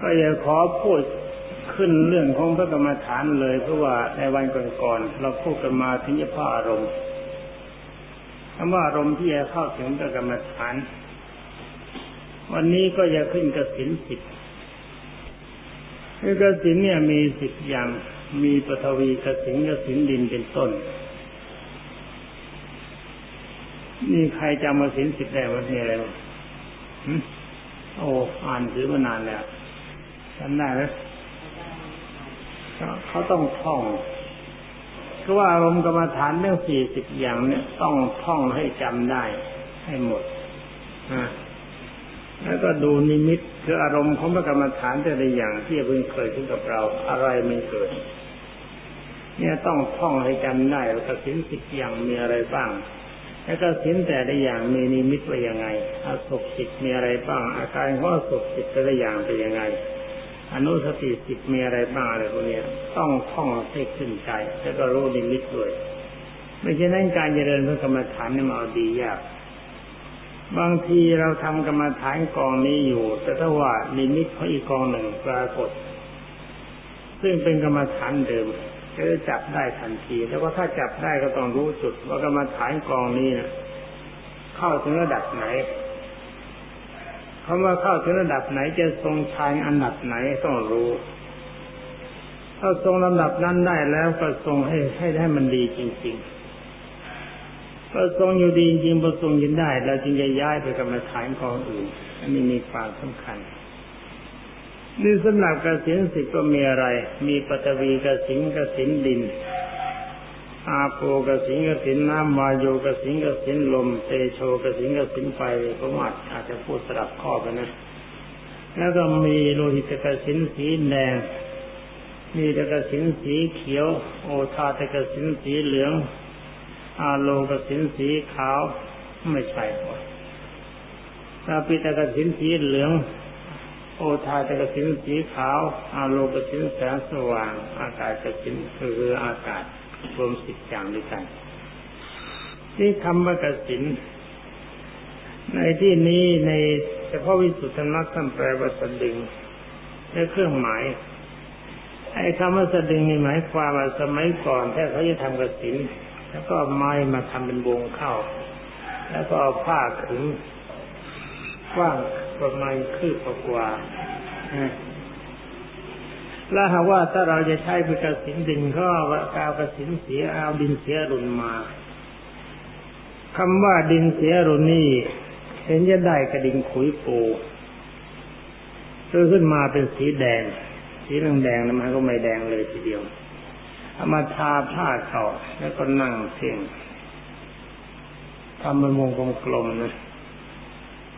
ก็อย่าขอพูดขึ้นเรื่องของพระกรรมฐานเลยเพราะว่าในวันก่อนๆเราพูดกันมาถึงจะพาอารมณ์คำว่าอารมณ์ที่จะเข้าถึงพระกรรมฐาน วันนี้ก็จะขึ้นกสินสิบคือกสินเนี่ยมีสิบอย่างมีปฐวีกสินกสินดินเป็นต้นนี่ใครจำมาสินสิบได้ว่ามีอะไรบ้างโอ้อ่านถือมานานแล้ว จำได้ไหมเขาต้องท่องคือว่าอารมณ์กรรมฐานเรื่องสี่สิบอย่างเนี่ยต้องท่องให้จำได้ ให้หมดอ่าแล้วก็ดูนิมิตคืออารมณ์ของพระกรรมฐานแต่ละอย่างที่เพิ่งเคยขึ้นกับเราอะไรไม่เกิด เนี่ยต้องท่องให้จำได้ว่ากสินสิบอย่างมีอะไรบ้าง แล้วก็สินแต่ละอย่างมีนิมิตว่ายังไงอาสุขจิตมีอะไรบ้าง อาการของอสุขจิตแต่ละอย่างเป็นยังไง อนุสติจิตมีอะไรบ้างอะไรพวกนี้ต้องท่องให้ขึ้นใจ แล้วก็รู้นิมิตด้วย ไม่ใช่นั้นการเจริญพระกรรมฐานนี่มาเอาดียากบางทีเราทำกรรมฐานกองนี้อยู่ แต่ถ้าว่านิมิตของอีกกองหนึ่งปรากฏ ซึ่งเป็นกรรมฐานเดิมก็จะจับได้ทันทีแล้วว่าถ้าจับได้ก็ต้องรู้จุดว่ากรรมฐานกองนี้นะเข้าถึงระดับไหน คำว่าเข้าถึงระดับไหนจะทรงชายอันดับไหนต้องรู้ ถ้าทรงลำดับนั้นได้แล้วก็ทรงให้ให้ให้มันดีจริงๆก็ทรงอยู่ดีจริงประทรงยินได้เราจึงจะย้ายไปกรรมฐานกองอื่น อันนี้มีความสำคัญนี่สำหรับกสินสิก็มีอะไร มีปฐวีกสินกสินดิน อาโปกสินกสินน้ำวาโยกสินกสินลมเตโชกสินกสินไฟผมอาจอาจจะพูดสลับข้อไปนนะ แล้วก็มีโลหิตกสินสีแดงมีตกสินสีเขียว โอทาตกสินสีเหลือง อาโลกสินสีขาวไม่ใช่ถ้าปิตกสินสีเหลือง โอทาตกสินสีขาว อาโลกสินแสงสว่าง อากาศกสินคืออากาศ รวมสิบอย่างด้วยกันนี่คำว่ากสินในที่นี้ในเฉพาะวิสุทธินักท่านแปลว่าสดึงในเครื่องหมายไอ้คำว่าสดึงนี่หมายความว่าสมัยก่อนถ้าเขาจะทำกสินแล้วก็ไม้มาทำเป็นวงเข้า แล้วก็เอาผ้าขึงกว้างประมาณคืบกว่า แล้วหากว่าถ้าเราจะใช้เป็นกระสินดินก็กาวกระสินเสียเอาดินเสียรุนมาคำว่าดินเสียรุนนี่เห็นจะได้กระดิ่งขุยปูซื้อขึ้นมาเป็นสีแดง สีแดงแดงนะมันก็ไม่แดงเลยทีเดียวเอามาทาผ้าเขาแล้วก็นั่งเพ่งทำเป็นวงกลมๆนะ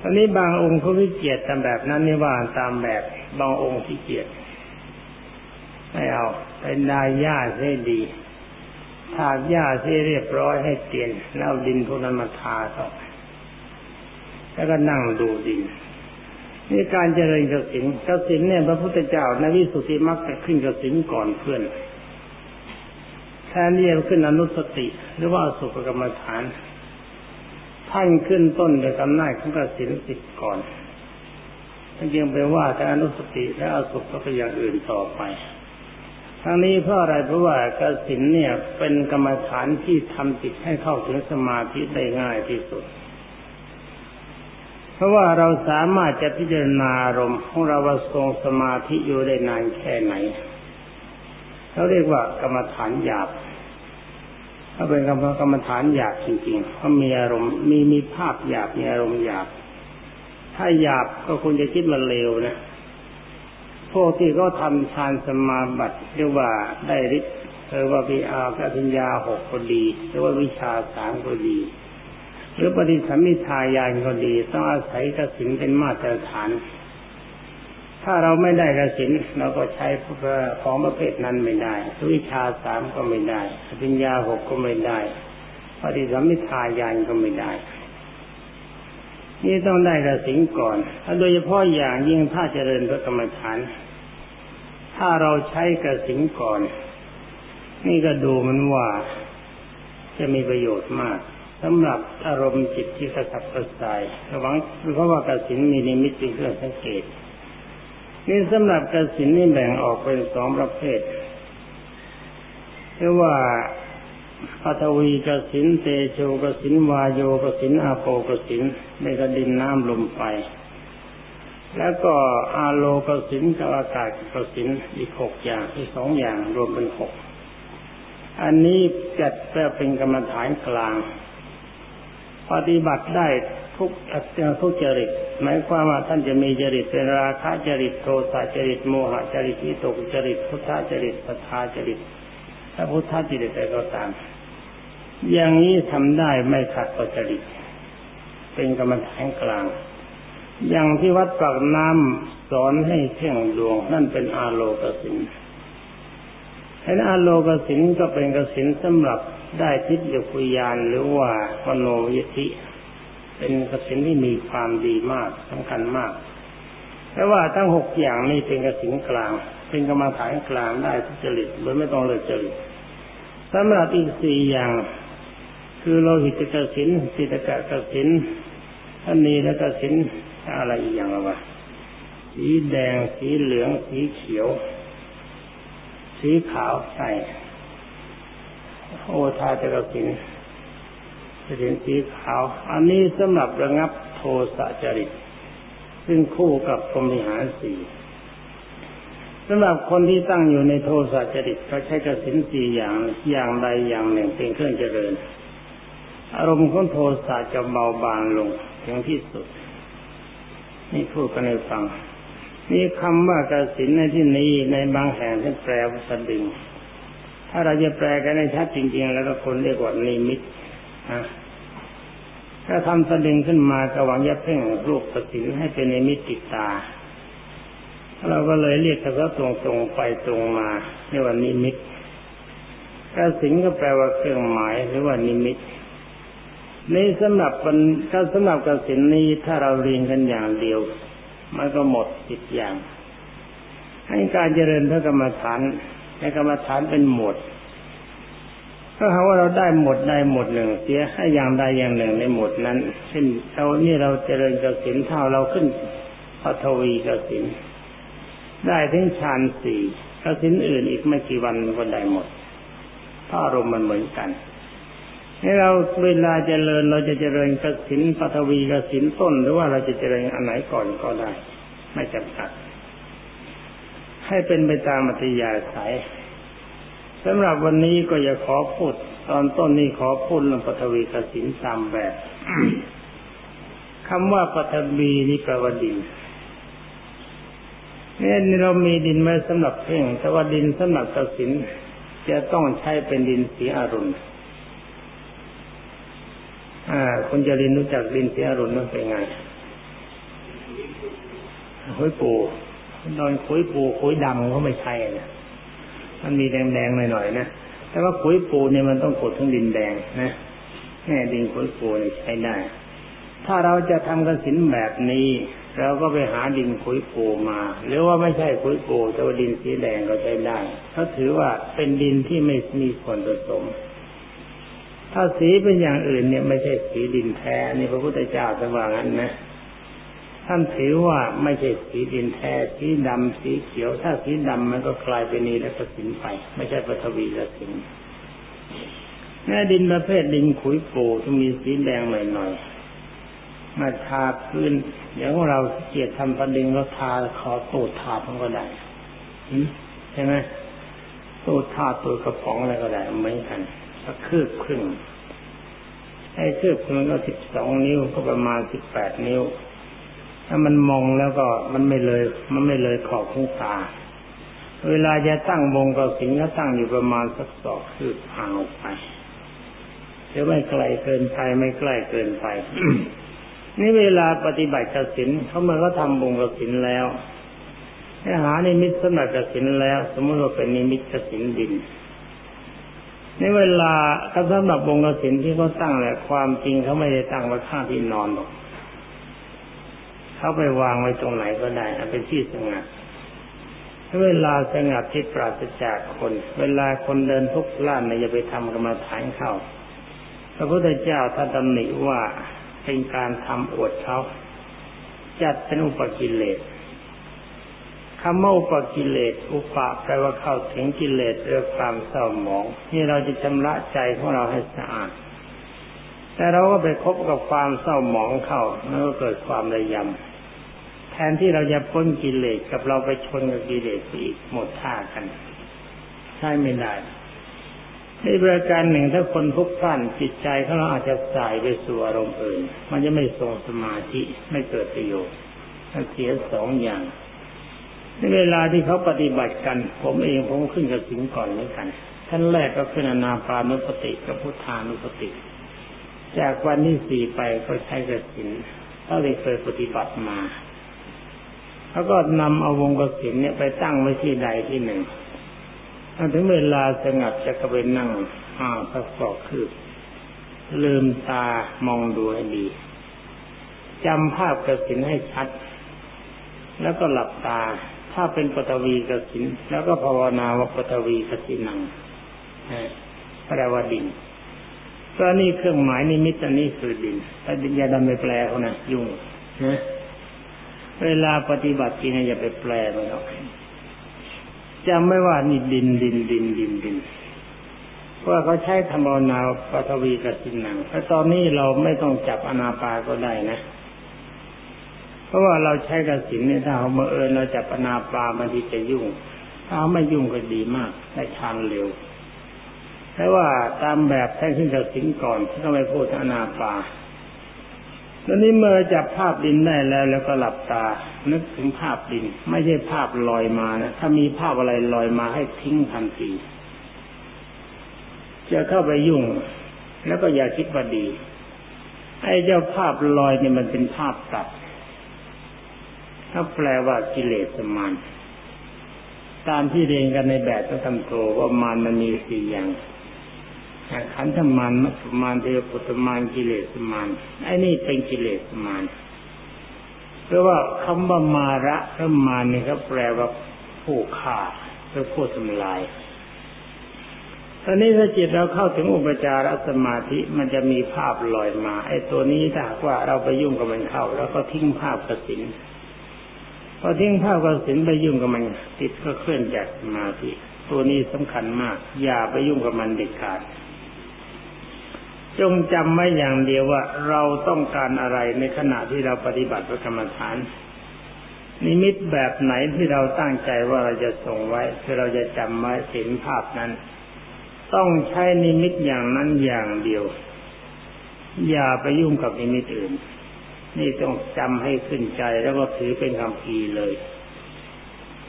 ตอนนี้บางองค์เขาวิเกียรตามแบบนั้นนี่ว่าตามแบบ บางองค์ที่เกียร ไม่เอาเป็นดายหญ้าให้ดีถากหญ้าให้เรียบร้อยให้เตียนแล้วดินพวกนั้นมาทาต่อแล้วก็นั่งดูดินนี่การเจริญกสินกสินเนี่ยพระพุทธเจ้าในวิสุทธิมรรคขึ้นกสินก่อนเพื่อนแทนที่จะขึ้นอนุสติ หรือว่าสุขกรรมฐาน ท่านขึ้นต้นในกำนาจของกสินสิบก่อนท่านยังไปว่าแต่อนุสติและอสุขก็เป็นอย่างอื่นต่อไป ทั้งนี้เพราะอะไรเพราะว่ากสินเนี่ยเป็นกรรมฐานที่ทำจิตให้เข้าถึงสมาธิได้ง่ายที่สุด เพราะว่าเราสามารถจะพิจารณาอารมณ์ของเราว่าทรงสมาธิอยู่ได้นานแค่ไหนเขาเรียกว่ากรรมฐานหยาบถ้าเป็นกรรมกรรมฐานหยาบจริงๆเขาะมีอารมณ์มีมีภาพหยาบมีอารมณ์หยาบ ถ้าหยาบก็คุณจะคิดมันเลวนะ พวกที่เขาทำฌานสมาบัติเรียกว่าได้ฤทธิ์เรียกว่าวิอาปัญญาหกก็ดีเรียกว่าวิชาสามก็ดี หรือปฏิสัมมิทายานก็ดี ต้องอาศัยกสินเป็นมาตรฐาน ถ้าเราไม่ได้กระสินเราก็ใช้ของประเภทนั้นไม่ได้ วิชาสามก็ไม่ได้ปัญญาหกก็ไม่ได้ ปฏิสัมมิทายานก็ไม่ได้ นี่ต้องได้กระสินก่อนถ้าโดยเฉพาะอย่างยิ่งถ้าเจริญพระกรรมฐาน ถ้าเราใช้กระสินก่อน นี่ก็ดูมันว่าจะมีประโยชน์มากสำหรับอารมณ์จิตที่กระสับกระส่ายระวังเพราะว่ากระสินมีนิมิตเป็นเครื่องสังเกต นี่สำหรับกสินนี่แบ่งออกเป็นสองประเภทเรียกว่า ปัทวีกสินเตโชกสินวายโยกสินอาโปกสินในกระดินน้ำลมไฟแล้วก็อาโลกสินกับอากาศกสินอีกหกอย่างอีกสองอย่างรวมเป็นหกอันนี้จัดแปลเป็นกรรมฐานกลาง ปฏิบัติได้ทุกอัตทุกจริตหมายความว่าท่านจะมีจริตเป็นราคะจริตโทสะจริตโมหะจริตวิตกจริตพุทธจริตสัทธาจริตถ้าพุทธจริตอะไรก็ตาม อย่างนี้ทำได้ไม่ขัดต่อจริตเป็นกรรมฐานกลาง อย่างที่วัดปากน้ำสอนให้เพ่งดวงนั่นเป็นอาโลกสินเห็นอาโลกสินก็เป็นกสินสำหรับได้ทิพยคุยานหรือว่ามโนยติเป็นกสินที่มีความดีมากสำคัญมากแต่ว่าทั้งหกอย่างนี้เป็นกสินกลาง เป็นกรรมฐานกลางได้ทุจริตโดยไม่ต้องเลิกจริตสำหรับอีกสี่อย่าง คือโลหิตกสินสิตกะกสินอันนี้แล้วกสินอะไรอีกอย่างละวะสีแดงสีเหลือง สีเขียว สีขาวใช่โอทาจกสินเป็นสีขาว อันนี้สำหรับระงับโทสะจริต ซึ่งคู่กับพรมิหารสีสำหรับคนที่ตั้งอยู่ในโทสะจริตเขาใช้กสินสี่อย่างอย่างใดอย่างหนึ่งเป็นเครื่องเจริญ อารมณ์ของโทสะจะเบาบางลงถึงที่สุด นี่พูดกันในฟังนี่คำว่ากสินในที่นี้ในบางแห่งท่านแปลว่าสดิงถ้าเราจะแปลกันในชัดจริง ๆ แล้วก็คนเรียกว่านิมิตถ้าทำสดึงขึ้นมากระวังยับเพ่งรูปกสินให้เป็นในมิตติดตา เราก็เลยเรียกเขาตรงตรงไปตรงมาเรียกว่านิมิตกสินก็แปลว่าเครื่องหมายหรือว่านิมิต นี่สำหรับมันถ้าสำหรับกสินนี้ถ้าเราเรียนกันอย่างเดียว มันก็หมดสิบอย่าง ให้การเจริญพระกรรมฐานในกรรมฐานเป็นหมดถ้าหาว่าเราได้หมดได้หมดหนึ่งเสียให้อย่างใดอย่างหนึ่งในหมดนั้น เช่นเรานี่เราเจริญกสินเท่าเราขึ้นปฐวีกสินได้ถึงฌานสี่กสินอื่นอีกไม่กี่วันก็ได้หมดถ้าอารมณ์มันเหมือนกัน ให้เราเวลาเจริญเราจะเจริญกสินปฐวีกสินต้น หรือว่าเราจะเจริญอันไหนก่อนก็ได้ ไม่จำกัด ให้เป็นไปตามมัธยาศัยสำหรับวันนี้ก็จะขอพูด ตอนต้นนี้ขอพูดเรื่องปฐวีกสินตามแบบคำว่าปฐวีนี่แปลว่าดินเนี่ยเรามีดินไว้สำหรับเพ่งแต่ว่าดินสำหรับกสินจะต้องใช้เป็นดินสีอรุณ อ่าคุณจะเรียนรู้จักดินเสีอรุณนั่นเป็นไงคุยปูนอนคุยปูคุยดำก็ไม่ใช่นะมันมีแดงๆหน่อยๆนะแต่ว่าขุยปูเนี่ยมันต้องกดทั้งดินแดงนะแค่ดินขุยปูเนี่ยใช้ได้ ถ้าเราจะทำกระสินแบบนี้ เราก็ไปหาดินขุยปูมา หรือว่าไม่ใช่ขุยปูแต่ว่าดินสีแดงก็ใช้ได้เขาถือว่าเป็นดินที่ไม่มีส่วนผสม ถ้าสีเป็นอย่างอื่นเนี่ยไม่ใช่สีดินแท้นี่พระพุทธเจ้าจะว่างั้นนะท่านถือว่าไม่ใช่สีดินแท้สีดำสีเขียว ถ้าสีดำมันก็กลายเป็นนีและสินไปไม่ใช่ปฐวีละสินแม่ดินประเภทดินขุยปูที่มีสีแดงหน่อยๆมาทาพื้นอย่างของเราเกียรทำประดิงเราทาขอตูดทามันก็ได้ใช่ไหมตูดทาตูดกระป๋องอะไรก็ได้เหมือนกัน สักคืบครึ่งไอ้คืบครึ่งก็สิบสองนิ้วก็ประมาณสิบแปดนิ้ว ถ้ามันมองแล้วก็มันไม่เลย มันไม่เลยขอบของตา เวลาจะตั้งวงก็สิงก็ตั้งอยู่ประมาณสักสอกคือห่างออกไปจะไม่ไกลเกินไปไม่ใกล้เกินไปนี่เวลาปฏิบัติกสินเขาเมื่อเขาทำวงกสินแล้วให้หานิมิตสำหรับกสินแล้ว สมมติว่าเป็นนิมิตกสินดิน ในเวลาเขาสำหรับวงกสินที่เขาตั้งแหละความจริงเขาไม่ได้ตั้งไว้ข้างที่นอนหรอกเขาไปวางไว้ตรงไหนก็ได้เป็นที่สงัดเวลาสงัดที่ปราศจากคน เวลาคนเดินทุกล้านเนี่ยอย่าไปทำกรรมฐานเข้าพระพุทธเจ้าท่านตำหนิว่าเป็นการทำอวดเขาจัดเป็นอุปกิเลส คำว่าอุปกิเลสอุปะแปลว่าเข้าถึงกิเลสเรื่องความเศร้าหมองที่เราจะชำระใจของเราให้สะอาด แต่เราก็ไปคบกับความเศร้าหมองเข้าแล้วก็เกิดความระยำแทนที่เราจะพ้นกิเลสกับเราไปชนกับกิเลสอีกหมดท่ากันใช่ไม่ได้ในประการหนึ่งถ้าคนพุกพล่านจิตใจเขาเราอาจจะสายไปสู่อารมณ์อื่น มันจะไม่ทรงสมาธิไม่เกิดประโยชน์มันเสียสองอย่าง เวลาที่เขาปฏิบัติกัน ผมเองผมขึ้นกับสิงก่อนเหมือนกันท่านแรกก็ขึ้นอนาปานุสติกับพุทธานุสติ จากวันที่สี่ไปก็ใช้กสินเท่าที่เคยปฏิบัติมา แล้วก็นำเอาวงกสินเนี่ยไปตั้งไว้ที่ใดที่หนึ่งถึงเวลาสงัดจะกระเวนนั่งห้าสักสอกคือลืมตามองดูให้ดีจำภาพกสินให้ชัด แล้วก็หลับตา ถ้าเป็นปฐวีกสินแล้วก็ภาวนาว่าปฐวีกสินังแปลว่าดินก็นี่เครื่องหมายนิมิตอันนี้คือดินถ้าดินยาดำไปแปลเขานะยุ่งนะเวลาปฏิบัติจริงอย่าไปแปลมันหรอกจำไม่ว่านี่ดินดินดินดินดินว่าเขาใช้ธรรมนาปฐวีกสินังแต่ตอนนี้เราไม่ต้องจับอนาปาก็ได้นะ เพราะว่าเราใช้กระสินเนี่ยถ้าเราเมื่อเอิญเราจับอนาปามันที่จะยุ่งถ้าไม่ยุ่งก็ดีมากได้ทานเร็วแต่ว่าตามแบบแท้ขึ้นกสินก่อนที่ต้องไปพูดอนาปาแล้วนี้เมื่อจับภาพดินได้แล้ว แล้วก็หลับตา นึกถึงภาพดิน ไม่ใช่ภาพลอยมานะถ้ามีภาพอะไรลอยมาให้ทิ้งทันทีจะเข้าไปยุ่ง แล้วก็อย่าคิดว่าดีไอ้เจ้าภาพลอยเนี่ยมันเป็นภาพตัด ถ้าแปลว่ากิเลสมานตามที่เรียนกันในแบบพระธรรมโทว่ามานมันมีสี่อย่างขันธมานมัสมานเทวปุตมานกิเลสมานไอ้นี่เป็นกิเลสมานเพราะว่าคำว่ามาระพระมานนี่เขาแปลว่าผู้ฆ่าหรือผู้ทำลายตอนนี้ถ้าจิตเราเข้าถึงอุปจารสมาธิมันจะมีภาพลอยมา ไอ้ตัวนี้ถ้าว่าเราไปยุ่งกับมันเข้า แล้วก็ทิ้งภาพกสิน พอทิ้งภาพกสินไปยุ่งกับมันจิตก็เคลื่อนจากสมาธิตัวนี้สำคัญมาก อย่าไปยุ่งกับมันเด็ดขาด จงจำไว้อย่างเดียวว่า เราต้องการอะไรในขณะที่เราปฏิบัติพระกรรมฐาน นิมิตแบบไหนที่เราตั้งใจว่าเราจะส่งไว้คือเราจะจำไว้เห็นภาพนั้น ต้องใช้นิมิตอย่างนั้นอย่างเดียว อย่าไปยุ่งกับนิมิตอื่น นี่ต้องจำให้ขึ้นใจแล้วก็ถือเป็นคำพีเลย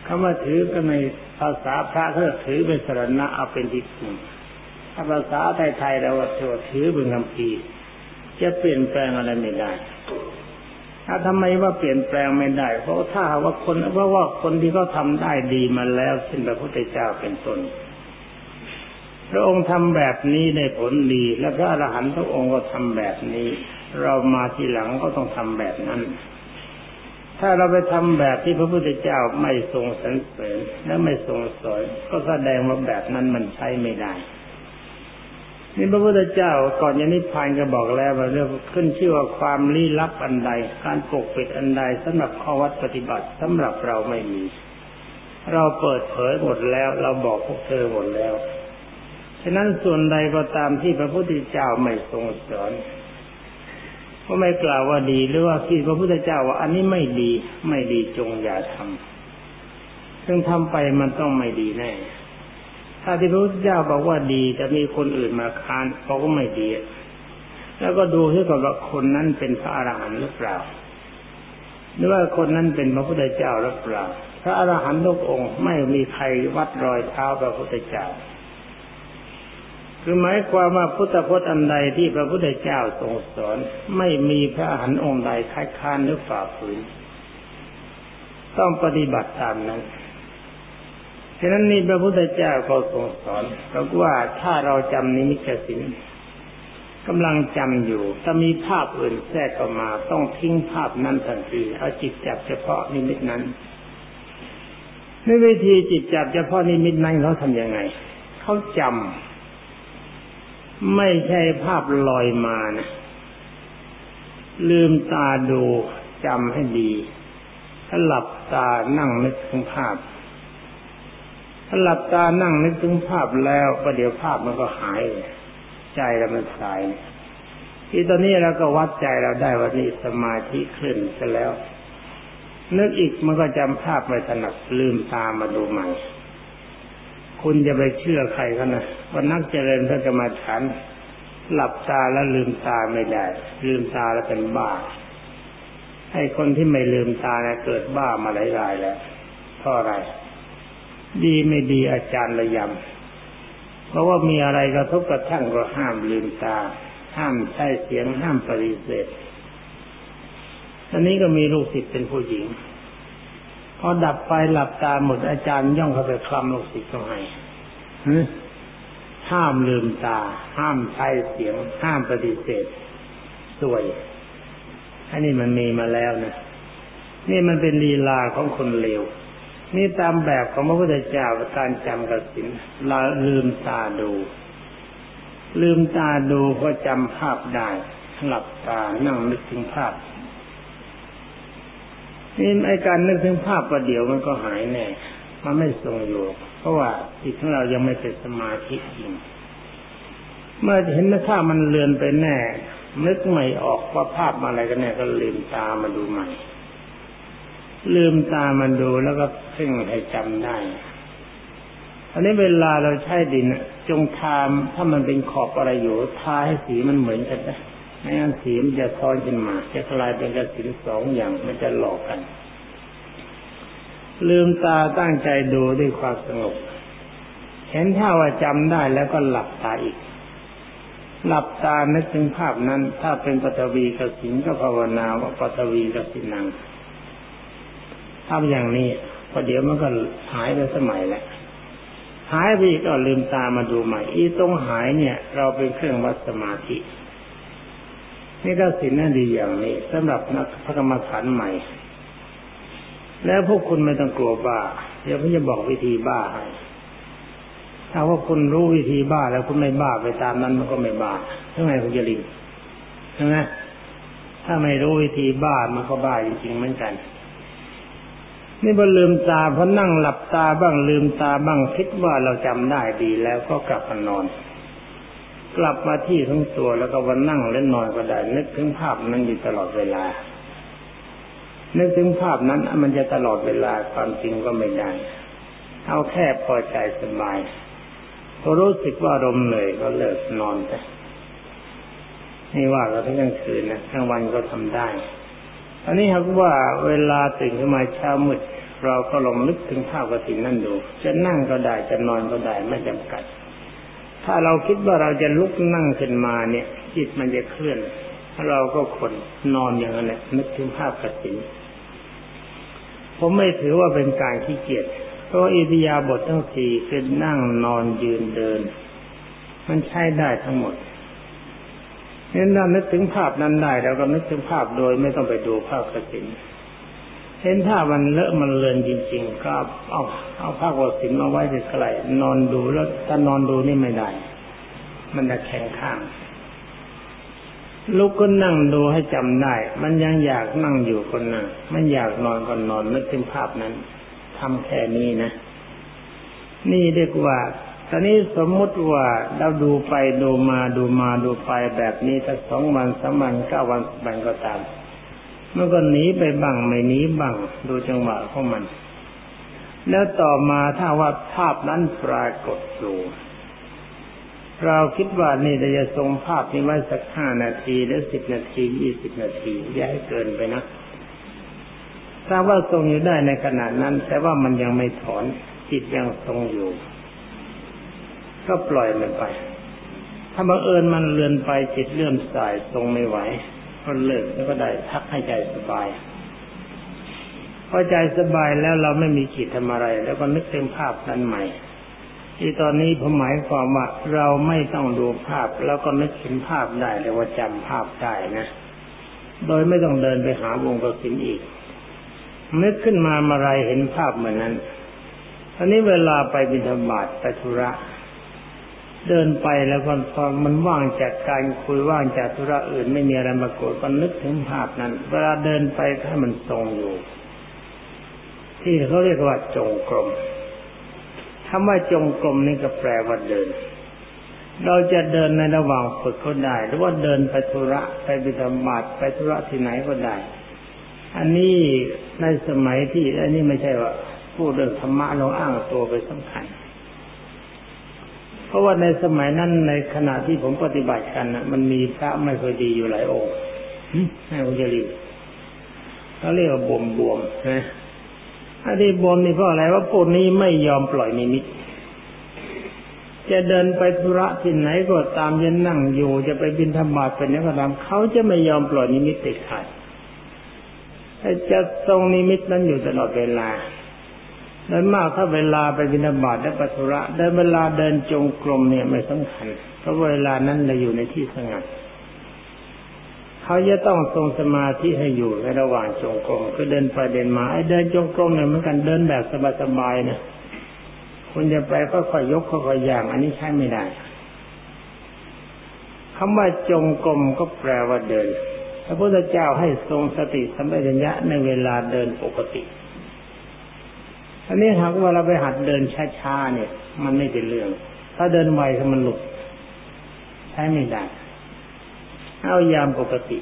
คำว่าถือก็ในภาษาพระเขาถือเป็นสรณะเอาเป็นที่พึ่งถ้าภาษาไทยๆเราถือถือเป็นคำพีจะเปลี่ยนแปลงอะไรไม่ได้ ถ้าทำไมว่าเปลี่ยนแปลงไม่ได้ เพราะถ้าว่าคนเพราะว่าคนที่เขาทาได้ดีมาแล้วเช่นพระพุทธเจ้าเป็นต้น ระองค์ทำแบบนี้ได้ผลดี และพระอรหันต์ทุกองค์ก็ทำแบบนี้ เรามาทีหลังก็ต้องทำแบบนั้น ถ้าเราไปทำแบบที่พระพุทธเจ้าไม่ทรงสรรเสริญและไม่ทรงสอนก็แสดงว่าแบบนั้นมันใช้ไม่ได้นี่พระพุทธเจ้าก่อนจะนิพพานก็บอกแล้วว่าเรื่องขึ้นชื่อว่าความลี้ลับอันใด การปกปิดอันใดสำหรับข้อวัดปฏิบัติสำหรับเราไม่มี เราเปิดเผยหมดแล้ว เราบอกพวกเธอหมดแล้ว ฉะนั้นส่วนใดก็ตามที่พระพุทธเจ้าไม่ทรงสอนก็ไม่กล่าวว่าดีหรือว่าที่พระพุทธเจ้าว่า อันนี้ไม่ดีไม่ดีจงอย่าทำซึ่งทำไปมันต้องไม่ดีแน่ ถ้าที่พระพุทธเจ้าบอกว่าดีจะมีคนอื่นมาค้านเขาก็ไม่ดี แล้วก็ดูที่กับว่าคนนั้นเป็นพระอรหันต์หรือเปล่า หรือว่าคนนั้นเป็นพระพุทธเจ้าหรือเปล่า พระอรหันต์ทุกองค์ไม่มีใครวัดรอยเท้าพระพุทธเจ้า คือหมายความว่าพุทธพจน์อันใดที่พระพุทธเจ้าทรงสอน ไม่มีพระหันองค์ใดคัดค้านหรือฝ่าฝืน ต้องปฏิบัติตามนั้นฉะนั้นนี่พระพุทธเจ้าก็ทรงสอนบอกว่าถ้าเราจำนิมิตสินกำลังจำอยู่ถ้ามีภาพอื่นแทรกเข้ามา ต้องทิ้งภาพนั้นทันทีเอาจิตจับเฉพาะนิมิตนั้นในวิธีจิตจับเฉพาะนิมิตนั้นเขาทำยังไง เขาจำ ไม่ใช่ภาพลอยมานะลืมตาดูจำให้ดีถ้าหลับตานั่งนึกถึงภาพ ถ้าหลับตานั่งนึกถึงภาพแล้วประเดี๋ยวภาพมันก็หาย ใจเรามันสายที่ตอนนี้เราก็วัดใจเราได้ว่านี่สมาธิขึ้นซะแล้ว นึกอีกมันก็จำภาพไม่ถนัดลืมตามาดูใหม่ คุณจะไปเชื่อใครกันนะว่านักเจริญพระกรรมฐาน หลับตาแล้วลืมตาไม่ได้ ลืมตาแล้วเป็นบ้าให้คนที่ไม่ลืมตาเนี่ยเกิดบ้ามาหลายรายแล้วเพราะอะไร ดีไม่ดีอาจารย์ระยำเพราะว่ามีอะไรกระทบกระทั่งก็ห้ามลืมตา ห้ามใช้เสียงห้ามปฏิเสธตอนนี้ก็มีลูกศิษย์เป็นผู้หญิง พอดับไฟหลับตาหมดอาจารย์ย่องเข้าไปคลำลูกศิษย์เขาให้ห้ามลืมตา ห้ามใช้เสียง ห้ามปฏิเสธสวยอันนี้มันมีมาแล้วนะนี่มันเป็นลีลาของคนเลวนี่ตามแบบของพระพุทธเจ้าการจำกสินเราลืมตาดู ลืมตาดูก็จำภาพได้หลับตานั่งนึกถึงภาพ นี่ไอการนึกถึงภาพประเดี๋ยวมันก็หายแน่ มันไม่ทรงอยู่ เพราะว่าจิตของเรายังไม่เป็นสมาธิจริง เมื่อเห็นถ้ามันเลือนไปแน่ นึกไม่ออกว่าภาพอะไรกันแน่ก็ลืมตามาดูใหม่ ลืมตามาดูแล้วก็เพ่งให้จำได้อันนี้เวลาเราใช้ดินจงทามถ้ามันเป็นขอบอะไรอยู่ทาให้สีมันเหมือนกันนะ ไม่งั้นสีมันจะซ้อนขึ้นมาจะกลายเป็นกระสินสองอย่างมันจะหลอกกัน ลืมตาตั้งใจดูด้วยความสงบเห็นถ้าว่าจำได้แล้วก็หลับตาอีก หลับตานึกถึงภาพนั้น ถ้าเป็นปฐวีกสินก็ภาวนาว่าปฐวีกสินังทำอย่างนี้พอเดี๋ยวมันก็หายไปสมัยแหละหายไปก็ลืมตามาดูใหม่ อีตรงหายเนี่ย เราเป็นเครื่องวัดสมาธิ นี่ก็สินนั่นดีอย่างนี้สำหรับนักพระกรรมฐานใหม่ แล้วพวกคุณไม่ต้องกลัวบ้าเดี๋ยวผมจะบอกวิธีบ้าให้ถ้าว่าคุณรู้วิธีบ้าแล้วคุณไม่บ้าไปตามนั้นมันก็ไม่บ้าทำไมคุณจะลิงใช่ไหมถ้าไม่รู้วิธีบ้ามันก็บ้าจริงๆเหมือนกัน นี่พอลืมตาพอนั่งหลับตาบ้างลืมตาบ้างคิดว่าเราจำได้ดีแล้วก็กลับมานอน กลับมาที่ทั้งตัวแล้วก็วันนั่งเล่นนอนก็ได้นึกถึงภาพนั้นอยู่ตลอดเวลา นึกถึงภาพนั้นมันจะตลอดเวลาความจริงก็ไม่ได้ เอาแค่พอใจสบายพอรู้สึกว่าลมเหนื่อยก็เลิกนอนไปนี่ว่าเราทั้งกลางคืนนะกลางวันก็ทำได้ อันนี้ครับว่าเวลาตื่นขึ้นมาเช้ามืดเราก็ลองนึกถึงภาพกสินั่นดู จะนั่งก็ได้จะนอนก็ได้ไม่จำกัด ถ้าเราคิดว่าเราจะลุกนั่งขึ้นมาเนี่ย จิตมันจะเคลื่อนเราก็คนนอนอย่างนั้นแหละนึกถึงภาพกสินผมไม่ถือว่าเป็นการขี้เกียจพราะอิริยาบถทั้งสี่คือนั่งนอนยืนเดิน มันใช้ได้ทั้งหมดเน้นเรานึกถึงภาพนั้นได้แล้วก็นึกถึงภาพโดยไม่ต้องไปดูภาพกระสิน เห็นถ้ามันเลอะมันเลือนจริง ๆ ก็เอาเอาภาพกระสินมาไว้ใกลนอนดูแล้วถ้านอนดูนี่ไม่ได้ มันจะแข็งข้างลุกก็นั่งดูให้จำได้ มันยังอยากนั่งอยู่คนนั่งมันอยากนอนก็นอนนึกถึงภาพนั้นทำแค่นี้นะ นี่เรียกว่าตอนนี้สมมุติว่าเราดูไปดูมาดูมาดูไปแบบนี้ถ้าสองวันสามวันเก้าวันบันก็ตาม มันก็หนีไปบ้างไม่หนีบ้างดูจังหวะของมัน แล้วต่อมาถ้าว่าภาพนั้นปรากฏอยู่เราคิดว่านี่จะทรงภาพนี้ไว้สักห้านาทีหรือสิบนาทียี่สิบนาทีอย่าให้เกินไปนะทราว่าทรงอยู่ได้ในขณะนั้น แต่ว่ามันยังไม่ถอนจิตยังทรงอยู่ ก็ปล่อยมันไป ถ้าบังเอิญมันเลือนไปจิตเลื่อมสายทรงไม่ไหว ก็เลิกแล้วก็ได้พักให้ใจสบายพอใจสบายแล้วเราไม่มีจิตทำอะไร แล้วก็นึกถึงภาพนั้นใหม่ ที่ตอนนี้ผมหมายความว่าเราไม่ต้องดูภาพ แล้วก็นึกถึงภาพได้เลยว่าจำภาพได้นะโดยไม่ต้องเดินไปหาวงกสินอีก นึกขึ้นมาเมาไรเห็นภาพเหมือนนั้นอันนี้เวลาไปบิณฑบาตไปธุระ เดินไปแล้วก็พอมันว่างจากการคุยว่างจากธุระอื่นไม่มีอะไรมากดก็นึกถึงภาพนั้นเวลาเดินไปถ้ามันทรงอยู่ ที่เขาเรียกว่าจงกรมคำว่าจงกรมนี่ก็แปลว่าเดิน เราจะเดินในระหว่างฝึกก็ได้ หรือว่าเดินไปธุระไปบิดาบาตไปธุระที่ไหนก็ได้ อันนี้ในสมัยที่อันนี้ไม่ใช่ว่าพูดเรื่องธรรมะเราอ้างตัวไปสำคัญ ราะว่าในสมัยนั้นในขณะที่ผมปฏิบัติกันนะมันมีพระไม่เคยดีอยู่หลายองค์ให้คุณจะรีเขาเรียกว่าบวมบวมนะอันนี้บวมนี่เพราะอะไรว่าพวกนี้ไม่ยอมปล่อยนิมิต จะเดินไปธุระที่ไหนก็ตามจะนั่งอยู่จะไปบินธรรมาเป็นนี้ก็ตามเขาจะไม่ยอมปล่อยนิมิตติดขาดจะทรงนิมิตนั้นอยู่ตลอดเวลา โดยมากถ้าเวลาไปบิณฑบาตและปัทุระเดินเวลาเดินจงกรมเนี่ยไม่สำคัญ เพราะเวลานั้นเราอยู่ในที่สงัดเขาจะต้องทรงสมาธิให้อยู่ในระหว่างจงกรมคือเดินไปเดินมาไอ้เดินจงกรมเนี่ยเหมือนกันเดินแบบสบายๆนะคุณจะไปค่อยๆยกค่อยๆย่าง อันนี้ใช้ไม่ได้คำว่าจงกรมก็แปลว่าเดินพระพุทธเจ้าให้ทรงสติสัมปชัญญะในเวลาเดินปกติ อันนี้หากว่าเราไปหัดเดินช้าๆเนี่ย มันไม่เป็นเรื่อง ถ้าเดินไวก็มันหลุดใช้ไม่ได้เอายามปกติ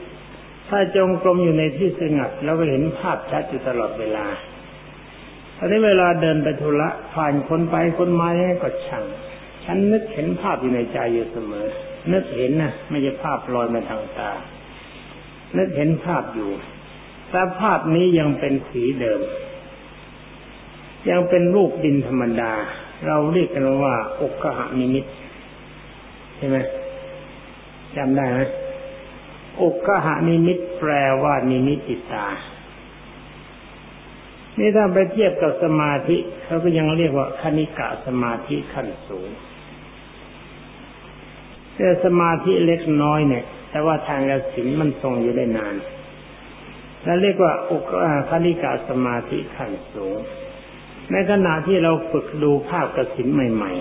ถ้าจงกรมอยู่ในที่สงัดเราก็เห็นภาพชัดอยู่ตลอดเวลาอันนี้เวลาเดินไปธุระผ่านคนไปคนมาเนี่ยก็ช่างฉันนึกเห็นภาพอยู่ในใจอยู่เสมอ นึกเห็นนะไม่ใช่ภาพลอยมาทางตา นึกเห็นภาพอยู่แต่ภาพนี้ยังเป็นสีเดิม ยังเป็นรูปดินธรรมดา เราเรียกกันว่าอกกหานิมิตใช่ไหมจำได้ไหมอกกหานิมิตแปลว่านิมิติตา นี่ถ้าไปเทียบกับสมาธิเขาก็ยังเรียกว่าคณิกะสมาธิขั้นสูงแต่สมาธิเล็กน้อยเนี่ย แต่ว่าทางกสินมันทรงอยู่ได้นาน แล้วเรียกว่าอกคณิกะสมาธิขั้นสูง ในขณะที่เราฝึกดูภาพกระสินใหม่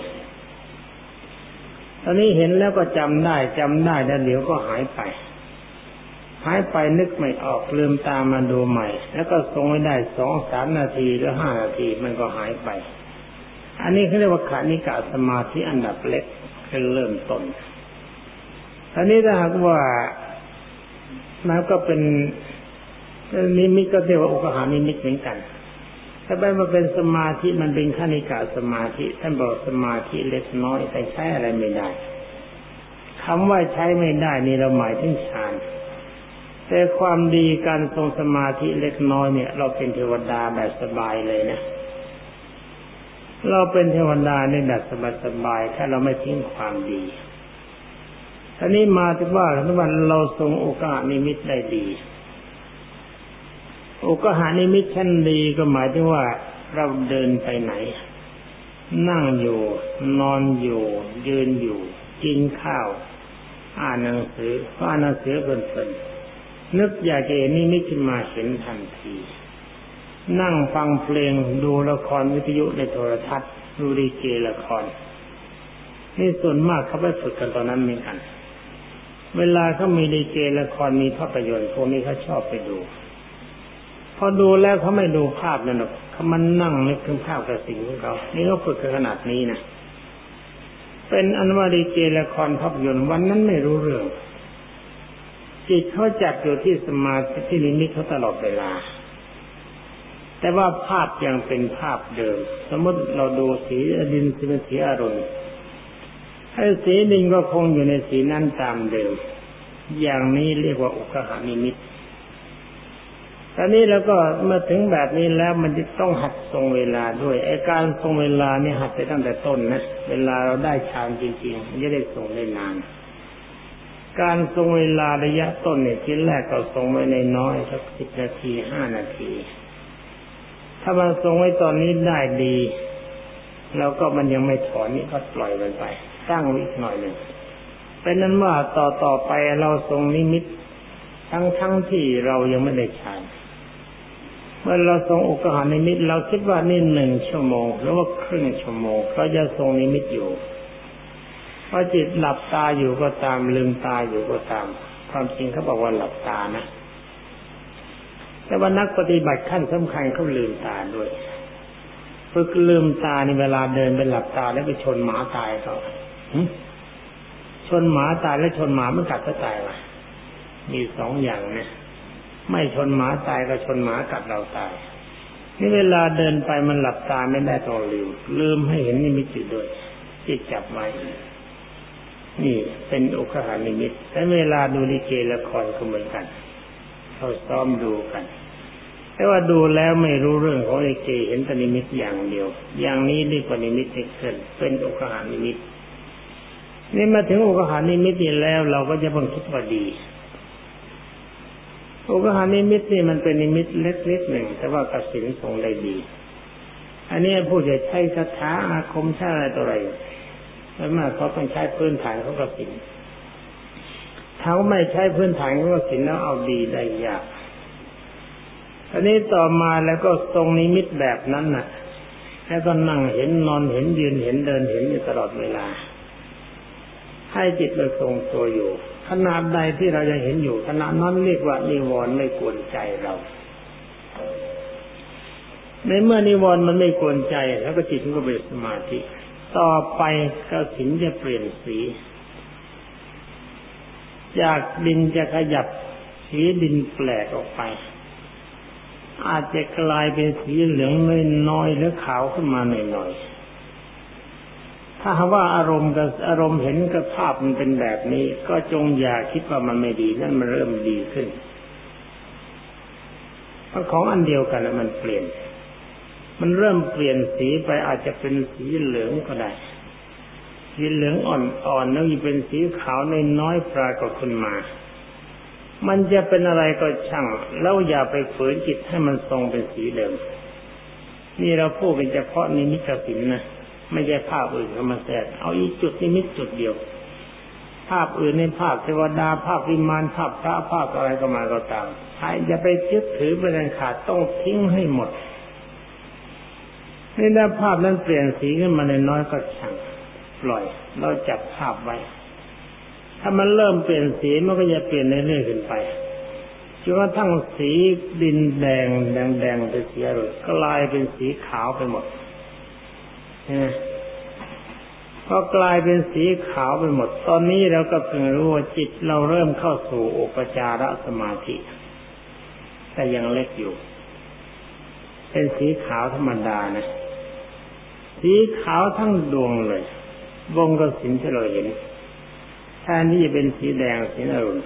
ๆ ตอนนี้เห็นแล้วก็จำได้จำได้แล้วเดี๋ยวก็หายไป หายไปนึกไม่ออกลืมตามาดูใหม่ แล้วก็ทรงไว้ได้สองสามนาทีหรือห้านาทีมันก็หายไป อันนี้เขาเรียกว่าขานิกาสมาธิอันดับเล็กคือเริ่มต้นอันนี้ถ้าหากว่ามันก็เป็นนิมิตก็เรียกว่าอุกหานิมิตเหมือนกัน ถ้าไปมาเป็นสมาธิมันเป็นขั้นิกาสมาธิ ท่านบอกสมาธิเล็กน้อยแต่ใช้อะไรไม่ได้คำว่าใช้ไม่ได้นี่เราหมายถึงฌานแต่ความดีการทรงสมาธิเล็กน้อยเนี่ย เราเป็นเทวดาแบบสบายเลยนะเราเป็นเทวดาในแบบสบายๆถ้าเราไม่ทิ้งความดีท่านี้มาถึงว่าทุกวันเราทรงโอกาสนิมิตได้ดี อกหานิมิตชั้นดีก็หมายถึงว่า เราเดินไปไหน นั่งอยู่ นอนอยู่ ยืนอยู่ กินข้าว อ่านหนังสืออ่านหนังสือเพลินๆนึกอยากจะเห็นนิมิตขึ้นมาเห็นทันที นั่งฟังเพลงดูละครวิทยุในโทรทัศน์ดูดีเกละครนี่ส่วนมากเขาไปฝึกกันตอนนั้นเหมือนกัน เวลาเขามีดีเกละครมีภาพยนตร์พวกนี้เขาชอบไปดู อดูแล้วเขาไม่ดูภาพนั่นหรอกเขามันนั่งนึกถึงภาพกับสิ่งของเขา นี่เขาฝึกขนาดนี้นะเป็นอันวารีเจละครภาพยนตร์วันนั้นไม่รู้เรื่อง จิตเขาจับอยู่ที่สมาธิที่นิมิตเขาตลอดเวลา แต่ว่าภาพยังเป็นภาพเดิม สมมติเราดูสีดินสีเป็นสีอารมณ์ไอ้สีดินก็คงอยู่ในสีนั้นตามเดิม อย่างนี้เรียกว่าอุกหานิมิต ตอนนี้แล้วก็เมื่อถึงแบบนี้แล้วมันจะต้องหัดทรงเวลาด้วยไอ้การทรงเวลานี่หัดไปตั้งแต่ต้นนะเวลาเราได้ฌานจริงๆมันจะได้ทรงได้นาน การทรงเวลาระยะต้นเนี่ยทีแรกก็ทรงไว้ในน้อยสักสิบนาทีห้านาที ถ้ามันทรงไว้ตอนนี้ได้ดีแล้วก็มันยังไม่ถอนนี่ก็ปล่อยมันไปตั้งวิกหน่อยหนึ่งเป็นนั้นว่าต่อต่อไปเราทรงนิมิต ทั้งทั้งที่เรายังไม่ได้ฌาน เมื่อเราทรงอุกหานิมิตเราคิดว่านี่หนึ่งชั่วโมงหรือว่าครึ่งชั่วโมงเราจะทรงนิมิตอยู่พอจิตหลับตาอยู่ก็ตามลืมตาอยู่ก็ตาม ความจริงเขาบอกว่าหลับตานะ แต่ว่านักปฏิบัติขั้นสำคัญเขาลืมตาด้วยฝึกลืมตาในเวลาเดินไปหลับตาแล้วไปชนหมาตายก็ชนหมาตายแล้วชนหมามันกัดก็ตายวะมีสองอย่างนะ ไม่ชนหมาตายก็ชนหมากัดเราตายนี่เวลาเดินไปมันหลับตาไม่ได้ต้องลืมลืมให้เห็นนิมิตอยู่ด้วยจิตจับไว้นี่เป็นอุคหานิมิตแต่เวลาดูลิเกละครก็เหมือนกันเขาซ้อมดูกัน แต่ว่าดูแล้วไม่รู้เรื่องของลิเกเห็นแต่นิมิตอย่างเดียว อย่างนี้เรียกว่านิมิตเกินเป็นอุคหานิมิตนี่มาถึงอุคหานิมิตแล้ว เราก็จะยังคิดว่าดี อุคหนิมิตนี่มันเป็นนิมิตเล็กๆหนึ่งแต่ว่ากสินทรงได้ดี อันนี้ผู้จะใช้คาถาอาคมใช้อะไรตัวอะไรแล้วมาเขาต้องใช้พื้นฐานของกสินถ้าไม่ใช้พื้นฐานของกสินแล้วเอาดีได้ยากอันนี้ต่อมาแล้วก็ทรงนิมิตแบบนั้นน่ะ แล้วก็นั่งเห็นนอนเห็นยืนเห็นเดินเห็นอยู่ตลอดเวลา ให้จิตเราทรงตัวอยู่ ขนาดใดที่เราจะเห็นอยู่ขณะนั้นเรียกว่านิวรณ์ไม่กวนใจเราในเมื่อนิวรณ์มันไม่กวนใจ แล้วก็จิตมันก็เป็นสมาธิ ต่อไปก็สินจะเปลี่ยนสี จากดินจะขยับสีดินแปลกออกไป อาจจะกลายเป็นสีเหลืองน้อยๆหรือขาวขึ้นมาหน่อยๆ ถ้าว่าอารมณ์กับอารมณ์เห็นกับภาพมันเป็นแบบนี้ ก็จงอย่าคิดว่ามันไม่ดีนั่นมันเริ่มดีขึ้นเพราะของอันเดียวกันมันเปลี่ยน มันเริ่มเปลี่ยนสีไปอาจจะเป็นสีเหลืองก็ได้ สีเหลืองอ่อนๆแล้วมีเป็นสีขาวในน้อยปรากฏขึ้นมา มันจะเป็นอะไรก็ช่าง แล้วอย่าไปฝืนจิตให้มันทรงเป็นสีเดิม นี่เราพูดเป็นเฉพาะนิมิตสินนะ ไม่ใช่ภาพอื่นเข้ามาแทรกเอาอีกจุดนิมิตจุดเดียว ภาพอื่นในภาพเทวดาภาพวิมานภาพพระภาพอะไรก็มาก็ตามใครจะไปยึดถือประเป็นขาดต้องทิ้งให้หมดนี่ถ้าภาพนั้นเปลี่ยนสีขึ้นมาในน้อยก็ช่างปล่อย เราจับภาพไว้ ถ้ามันเริ่มเปลี่ยนสีมันก็จะเปลี่ยนเรื่อยๆขึ้นไปจนกระทั่งสีดินแดงแดงแดงเป็นสีอะไรกลายเป็นสีขาวไปหมด พอกลายเป็นสีขาวไปหมด ตอนนี้เราก็เพิ่งรู้ว่าจิตเราเริ่มเข้าสู่อุปจารสมาธิ แต่ยังเล็กอยู่ เป็นสีขาวธรรมดานะ สีขาวทั้งดวงเลย วงกสินที่เราเห็นแทนที่จะเป็นสีแดงสีอรุณ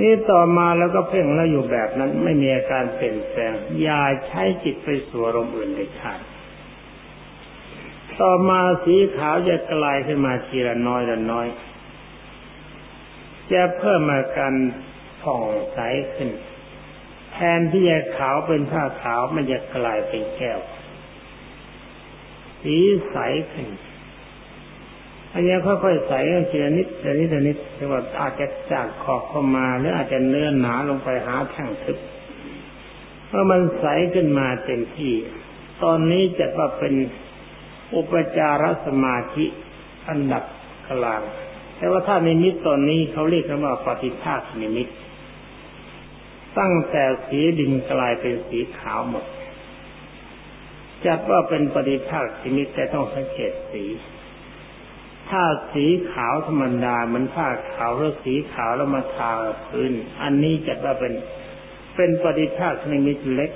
นี่ต่อมาแล้วก็เพ่งแล้วอยู่แบบนั้น ไม่มีอาการเปลี่ยนแปลง อย่าใช้จิตไปสู่อารมณ์อื่นเลยขาด ต่อมาสีขาวจะกลายขึ้นมาทีละน้อยละน้อย จะเพิ่มมาการผ่องใสขึ้น แทนที่จะขาวเป็นผ้าขาวมันจะกลายเป็นแก้ว สีใสขึ้นอันนี้ค่อยๆใสทีละนิดทีละนิดทีละนิดแต่ว่าอาจจะจากขอบเข้ามาหรืออาจจะเนื้อหนาลงไปหาแท่งทึบเมื่อมันใสขึ้นมาเต็มที่ ตอนนี้จะว่าเป็น อุปจารสมาธิอันดับกลาง แต่ว่าถ้านิมิตตอนนี้เขาเรียกกันว่าปฏิภาคนิมิต ตั้งแต่สีดินกลายเป็นสีขาวหมด จัดว่าเป็นปฏิภาคนิมิตแต่ต้องสังเกตสีถ้าสีขาวธรรมดาเหมือนผ้าขาวหรือสีขาวแล้วมาทาพื้น อันนี้จัดว่าเป็นเป็นปฏิภาคนิมิตเล็ก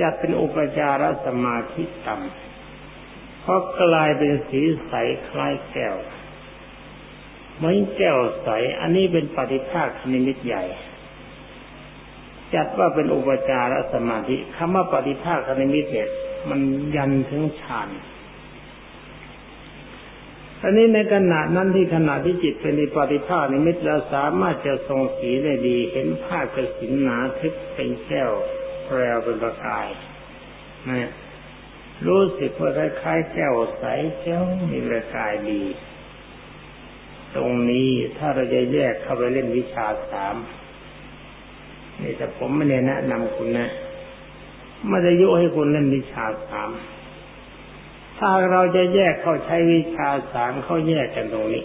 จัดเป็นอุปจารสมาธิต่ำ พอกลายเป็นสีใสคล้ายแก้วเหมือนแก้วใส อันนี้เป็นปฏิภาคนิมิตใหญ่ จัดว่าเป็นอุปจารสมาธิคำว่าปฏิภาคนิมิตเนี่ยมันยันถึงฌานอันนี้ในขณะนั้นที่ขณะที่จิตเป็นปฏิภาคนิมิตเราสามารถจะทรงสีได้ดี เห็นภาพกระสินหนาทึบเป็นแก้วแปรเป็นประกายนะ รู้สึกว่าคล้ายๆแก้วใสแก้วมีประกายดี ตรงนี้ถ้าเราจะแยกเข้าไปเล่นวิชาสามนี่แต่ผมไม่ได้แนะนำคุณนะไม่ได้ยุให้คุณเล่นวิชาสามถ้าเราจะแยกเข้าใช้วิชาสามเขาแยกกันตรงนี้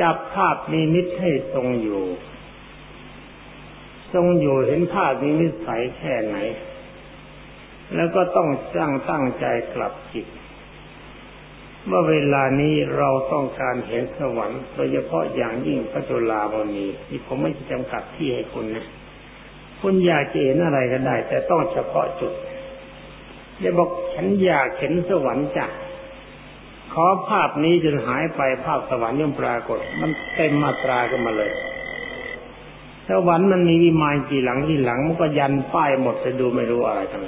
จับภาพมีมิตให้ทรงอยู่ ทรงอยู่เห็นภาพมีมิตใสแค่ไหน แล้วก็ต้องตั้างตั้งใจกลับจิตว่าเวลานี้เราต้องการเห็นสวรรค์โดยเฉพาะอย่างยิ่งพระจุลามณีที่ผมไม่จำกัดที่ให้คุณนะคุณอยากจะเห็นอะไรก็ได้ แต่ต้องเฉพาะจุดอย่าบอกฉันอยากเห็นสวรรค์จ้ะขอภาพนี้จนหายไปภาพสวรรค์ย่อมปรากฏ มันเต็มมาตรากันมาเลยสวรรค์มันมีวิมานกี่หลังกี่หลังมันก็ยันป้ายหมดจะดูไม่รู้อะไรกันน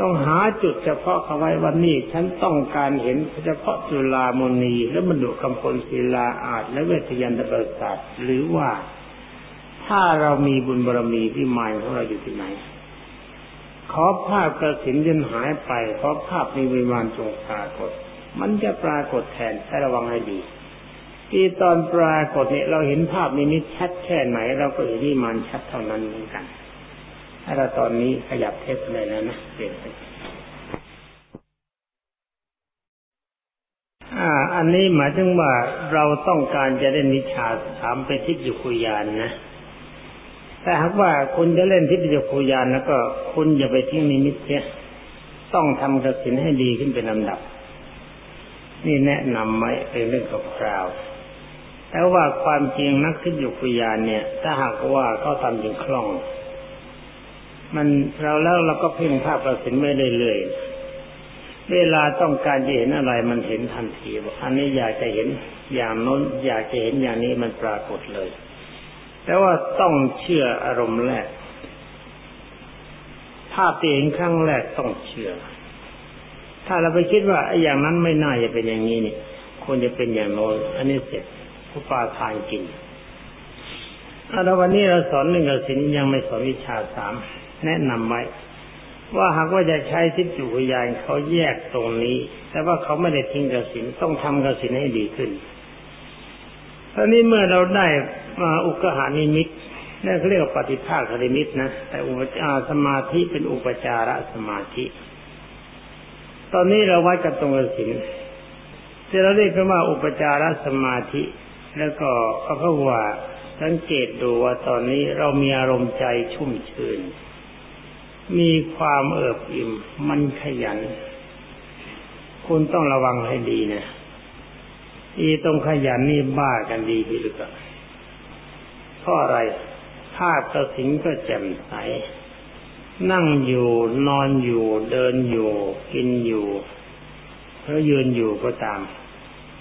ต้องหาจุดเฉพาะเขาไว้วันนี้ฉันต้องการเห็นเฉพาะจุลามณีและบรรดุคำพลศิลาอาจและเวทยันตประสาทหรือว่าถ้าเรามีบุญบารมีวิมานของเราอยู่ที่ไหน ขอภาพกระสินยันหายไปขอภาพมีวิมานจงปรากฏ มันจะปรากฏแทนให้ระวังให้ดี ที่ตอนปรากฏเนี่ยเราเห็นภาพนิมิตชัดแค่ไหน เราก็เห็นวิมานชัดเท่านั้นเหมือนกัน ถ้าเราตอนนี้ขยับเทปเลยแล้วนะเปลี่ยนไปอ่าอันนี้หมายถึงว่าเราต้องการจะเล่นวิชชาสามไปทิพจักขุญาณนะ แต่หากว่าคุณจะเล่นทิพจักขุญาณแล้วก็คุณอย่าไปทิ้งนิมิตเสียต้องทำกระสินให้ดีขึ้นเป็นลำดับ นี่แนะนำไว้เป็นเรื่องกับคราวแต่ว่าความจริงนักทิพยุคุยานเนี่ย ถ้าหากว่าเขาทำจริงคล่อง มันเราแล้วเราก็เพ่งภาพประสินไม่ได้เลยเวลาต้องการจะเห็นอะไร มันเห็นทันทีว่าอันนี้อยากจะเห็นอย่างน้น อยากจะเห็นอย่างนี้มันปรากฏเลย แต่ว่าต้องเชื่ออารมณ์แรกภาพที่เห็นครั้งแรกต้องเชื่อ ถ้าเราไปคิดว่าอย่างนั้นไม่น่าจะเป็นอย่างนี้นี่ควรจะเป็นอย่างโน้นอันนี้เสร็จผู้ปาทานกินเราวันนี้เราสอนหนึ่งกับสินยังไม่สอนวิชาสาม แนะนำไว้ว่าหากว่าจะใช้ทิฏฐุวิญญาณเขาแยกตรงนี้ แต่ว่าเขาไม่ได้ทิ้งกสินต้องทำกสินให้ดีขึ้นตอนนี้เมื่อเราได้มาอุกหานิมิตนั่นเขาเรียกว่าปฏิภาคนิมิตนะแต่อุปจารสมาธิเป็นอุปจารสมาธิ ตอนนี้เราวัดกับตรงกสินจะเราเรียกว่าอุปจารสมาธิ แล้วก็เขาว่าสังเกตดูว่าตอนนี้เรามีอารมณ์ใจชุ่มชื่น มีความเอิบอิ่ม มันขยัน คุณต้องระวังให้ดีนะอีตรงขยันนี่บ้ากันดีพี่ลึกเพราะอะไรภาพกระสิงก็แจ่มใส นั่งอยู่นอนอยู่ เดินอยู่ กินอยู่หรือยืนอยู่ก็ตาม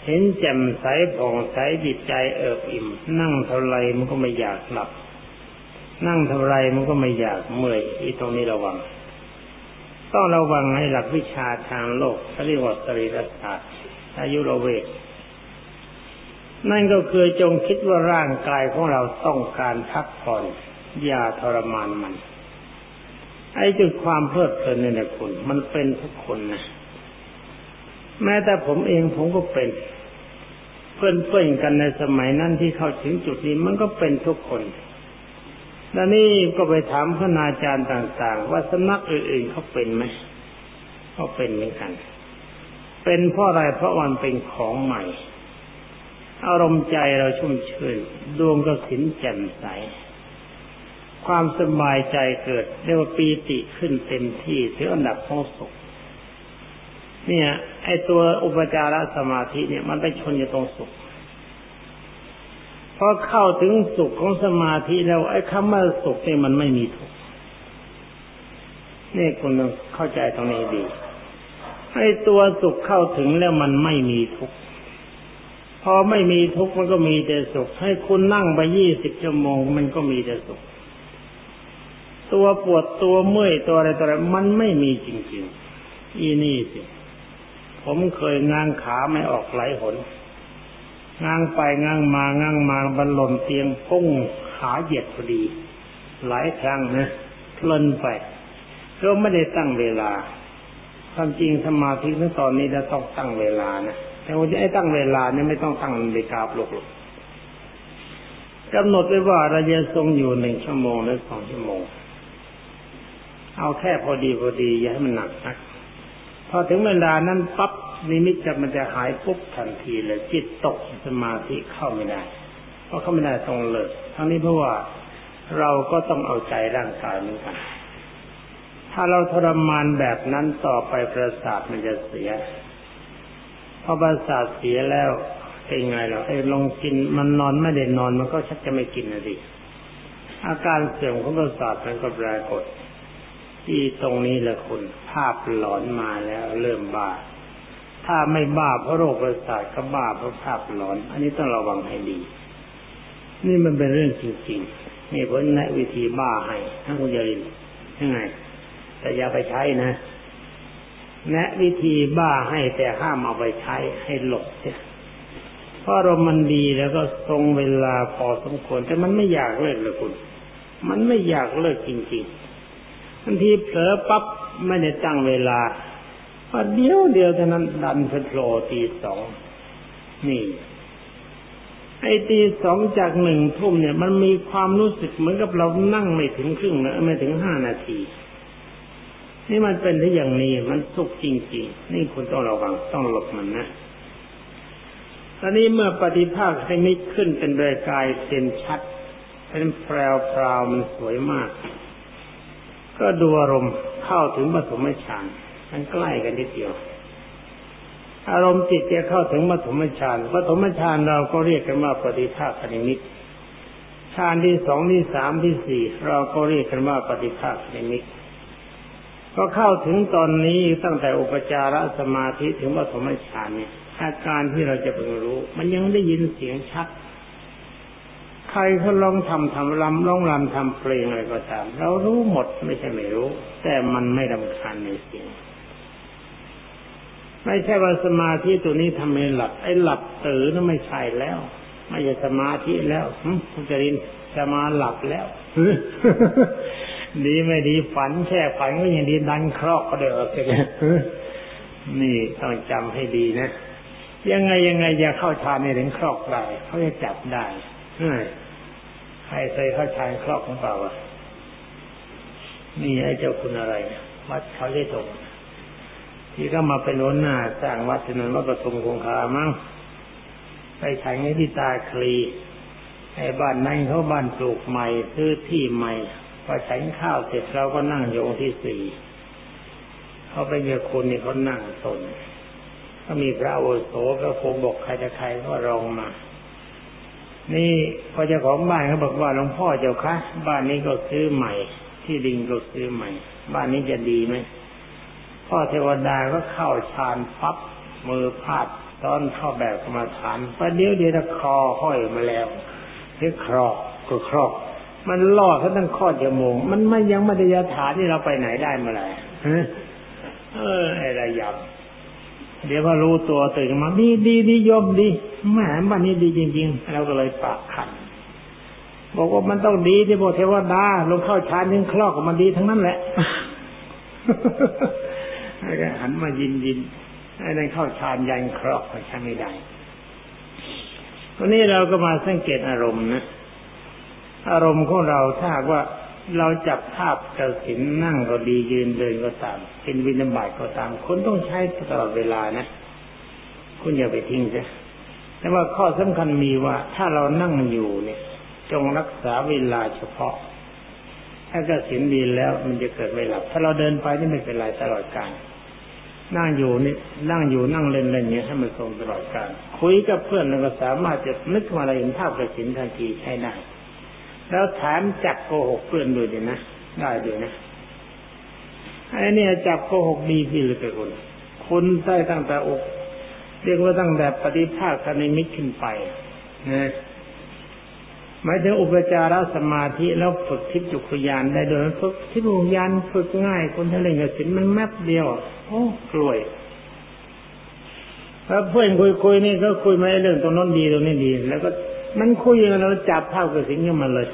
เห็นแจ่มใสผ่องใสจิตใจเอิบอิ่ม นั่งเท่าไรมันก็ไม่อยากหลับ นั่งเท่าไรมันก็ไม่อยากเมื่อยอีตรงนี้ระวัง ต้องระวังให้หลักวิชาทางโลกเขาเรียกว่าสรีรศาสตร์อายุรเวทนั่นก็คือจงคิดว่าร่างกายของเราต้องการพักผ่อนอย่าทรมานมัน ไอ้จุดความเพลิดเพลินเนี่ยคุณ มันเป็นทุกคนนะแม้แต่ผมเองผมก็เป็น เพื่อนๆกันในสมัยนั้นที่เข้าถึงจุดนี้มันก็เป็นทุกคน แล้วนี่ก็ไปถามพระนาจารย์ต่าง ๆ ว่าสำนักอื่นๆเขาเป็นไหมเขาเป็นเหมือนกัน เป็นเพราะอะไรเพราะมันเป็นของใหม่ อารมณ์ใจเราชุ่มชื่นดวงก็สินแจ่มใส ความสบายใจเกิดเรียกว่าปีติขึ้นเต็มที่ถึงอันดับของสุขเนี่ย ไอตัวอุปจารสมาธิเนี่ย มันไปชนอยู่ตรงสุข พอเข้าถึงสุขของสมาธิแล้วไอ้คำว่าสุขเนี่ยมันไม่มีทุกข์นี่คุณต้องเข้าใจตรงนี้ดีไอ้ตัวสุขเข้าถึงแล้วมันไม่มีทุกข์พอไม่มีทุกข์มันก็มีแต่สุข ให้คุณนั่งไปยี่สิบชั่วโมง มันก็มีแต่สุข ตัวปวดตัวเมื่อยตัวอะไรตัวอะไรมันไม่มีจริงๆ อีนี่สิ ผมเคยงางขาไม่ออกไหลหน ง้างไปง้างมาง้างมาบรรลนเตียงปุ้งขาเหยียดพอดี หลายครั้งนะเพลินไปก็ไม่ได้ตั้งเวลาความจริงสมาธิในตอนนี้เราต้องตั้งเวลานะแต่ว่าจะไอ้ตั้งเวลาเนี่ยไม่ต้องตั้งนาฬิกาปลุกหรอกกำหนดไว้ว่าเราจะทรงอยู่หนึ่งชั่วโมงหรือสองชั่วโมง เอาแค่พอดีพอดีอย่าให้มันหนักนักพอถึงเวลานั้นปั๊บ นิมิตจะมันจะหายปุ๊บทันทีเลยจิตตกสมาธิเข้าไม่ได้ เพราะเข้าไม่ได้ตรงเลยทั้งนี้เพราะว่าเราก็ต้องเอาใจร่างกายเหมือนกัน ถ้าเราทรมานแบบนั้นต่อไปประสาทมันจะเสียพอประสาทเสียแล้วเป็นไงล่ะไอ้ลงกินมันนอนไม่ได้นอนมันก็ชักจะไม่กินนะดิอาการเสื่อมของประสาทมันก็ปรากฏ ที่ตรงนี้แหละคุณภาพหลอนมาแล้วเริ่มบ้า ถ้าไม่บ้าเพราะโรคประสาทก็บ้าเพราะภาพหลอน อันนี้ต้องระวังให้ดี นี่มันเป็นเรื่องจริงๆนี่ผมแนะวิธีบ้าให้ท่านคุณยรินยังไงแต่อย่าไปใช้นะแนะวิธีบ้าให้แต่ห้ามเอาไปใช้ให้หลบเนี่ยเพราะอารมณ์มันดีแล้วก็ทรงเวลาพอสมควร แต่มันไม่อยากเลิกเลยคุณ มันไม่อยากเลิกจริงๆบางทีเผลอปั๊บไม่ได้ตั้งเวลา พอเดียวเดียวเท่านั้นดันไปโผล่ตีสองนี่ไอ้ตีสองจากหนึ่งทุ่มเนี่ย มันมีความรู้สึกเหมือนกับเรานั่งไม่ถึงครึ่งนะไม่ถึงห้านาที นี่มันเป็นที่อย่างนี้มันสุกจริงๆ นี่คุณต้องระวังต้องหลบมันนะตอนนี้เมื่อปฏิภาคให้มิขึ้นเป็นรายกายเต็นชัด เป็นแพรวพราวมันสวยมาก ก็ดูอารมณ์เข้าถึงปฐมฌาน มันใกล้กันนิดเดียว อารมณ์จิตจะเข้าถึงปฐมฌานปฐมฌานเราก็เรียกกันว่าปฏิภาคนิมิตฌานที่สองที่สามที่สี่เราก็เรียกกันว่าปฏิภาคนิมิตก็เข้าถึงตอนนี้ตั้งแต่อุปจารสมาธิถึงปฐมฌานเนี่ยอาการที่เราจะเพิ่งรู้ มันยังได้ยินเสียงชัด ใครเขาลองทำทำรำร้องรำทำเพลงอะไรก็ตาม เรารู้หมดไม่ใช่ไม่รู้ แต่มันไม่ดำคาญในเสียง ไม่ใช่ว่าสมาธิตัวนี้ทำให้หลับไอ้หลับตื่นนั่นไม่ใช่แล้ว ไม่ใช่สมาธิแล้วคุณจรินจะมาหลับแล้วดีไม่ดีฝันแค่ฝันก็ยังดีดันครอกก็เดือดเลยนี่ต้องจำให้ดีนะยังไงยังไงอย่าเข้าฌานในถึงครอกได้เขาจะจับได้ใครเคยเข้าฌานครอกของเปล่านี่ไอ้เจ้าคุณอะไรวัดเขาได้ตรง ที่ก็มาเป็นล้นหน้าสร้างวัดถนนวัดประทุมคงคามั้งไปฉันให้ที่ตาคลีไอ้บ้านนั้นเขาบ้านปลูกใหม่ซื้อที่ใหม่พอฉันข้าวเสร็จเราก็นั่งโยงที่สี่เขาไปเจอคนนี่เขานั่งตนก็มีพระโอโสพระโคบอกใครจะใครก็รองมา นี่พอเจ้าของบ้านเขาบอกว่าหลวงพ่อเจ้าคะ บ้านนี้ก็ซื้อใหม่ ที่ดินก็ซื้อใหม่ บ้านนี้จะดีไหม พ่อเทวดาก็เข้าฌานพับมือพาดตอนเข้าแบบกรรมฐานประเดี๋ยวเดียวคอห้อยมาแล้วที่ครอกก็ครอก มันล่อเขาตั้งข้อจมูกมันไม่ยังไม่ได้ยาฐานที่เราไปไหนได้เมื่อไหร่เออไอ้ระยำเดี๋ยวพอรู้ตัวตื่นมาดีดีดียมดีแหมบ้านนี้ดีจริงๆเราก็เลยปากขันบอกว่ามันต้องดีที่บอกเทวดาลงเข้าฌานถึงคลอกมันดีทั้งนั้นแหละ ไอ้หันมายินยินไอ้นั่นเข้าฌานยันคลอกใช้ไม่ได้วันนี้เราก็มาสังเกตอารมณ์นะ อารมณ์ของเราถ้าว่าเราจับภาพเกระสินนั่งก็ดียืนเดินก็ตาม เป็นวินาบายก็ตามคุณต้องใช้ตลอดเวลานะ คุณอย่าไปทิ้งซะแต่ว่าข้อสำคัญมีว่า ถ้าเรานั่งอยู่เนี่ย จงรักษาเวลาเฉพาะ ถ้ากระสินดีแล้วมันจะเกิดไม่หลับ ถ้าเราเดินไปนี่ไม่เป็นไรตลอดการ นั่งอยู่นี่นั่งอยู่นั่งเล่นเล่นเนี้ยให้มันทรงตลอดการคุยกับเพื่อนเราก็สามารถจะนึกมาอะไรเห็นภาพกระสินทันทีใช้ได้แล้วถามจับโกหกเพื่อนด้วยนะได้ด้วยนะไอ้นี่จับโกหกดีพี่เลยคุณคุณได้ตั้งแต่อก เรียกว่าตั้งแต่ปฏิภาคนิมิตขึ้นไปนะหมายถึงอุปจารสมาธิแล้วฝึกทิพย์จุกยานได้โดยฝึกทิพย์จุกยานฝึกง่าย คนทะเลกับสินมันแมบเดียว โอ้กล้วยแล้วเพื่อนคุยๆนี่ก็คุยมาเรื่องตรงนั้นดีตรงนี้ดี แล้วก็มันคุยกันเราจับภาพกับสิ่งนี้มาเลย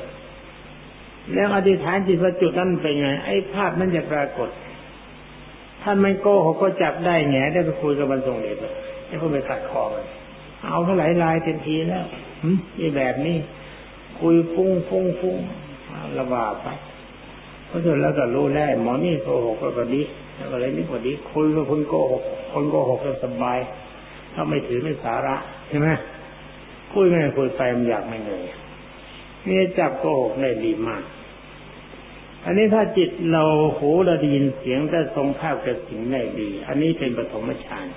แล้วอธิษฐานจิตว่าจุดนั้นเป็นไง ไอ้ภาพนั้นจะปรากฏท่านไม่โกหกก็จับได้แง่ได้ไปคุยกับมันทรงเดชไอ้พวกไปขัดคอมันเอาเท่าไหร่ลายเต็มทีแล้วนี่แบบนี้ คุยฟุ้งฟุ้งฟุ้งระบาดไปเพราะฉะนั้นแล้วก็รู้แล้วหมอนี่โกหกก็ดี แล้วอะไรนี่ก็ดีคุยกับคนโกหกคนโกหกก็สบาย ถ้าไม่ถือไม่สาระใช่ไหมคุยไม่คุยไปมันอยากไม่เหนื่อยนี่จับโกหกได้ดีมาก อันนี้ถ้าจิตเราหูเราได้ยินเสียงแต่ทรงภาพกระสิงได้ดี อันนี้เป็นปฐมฌาน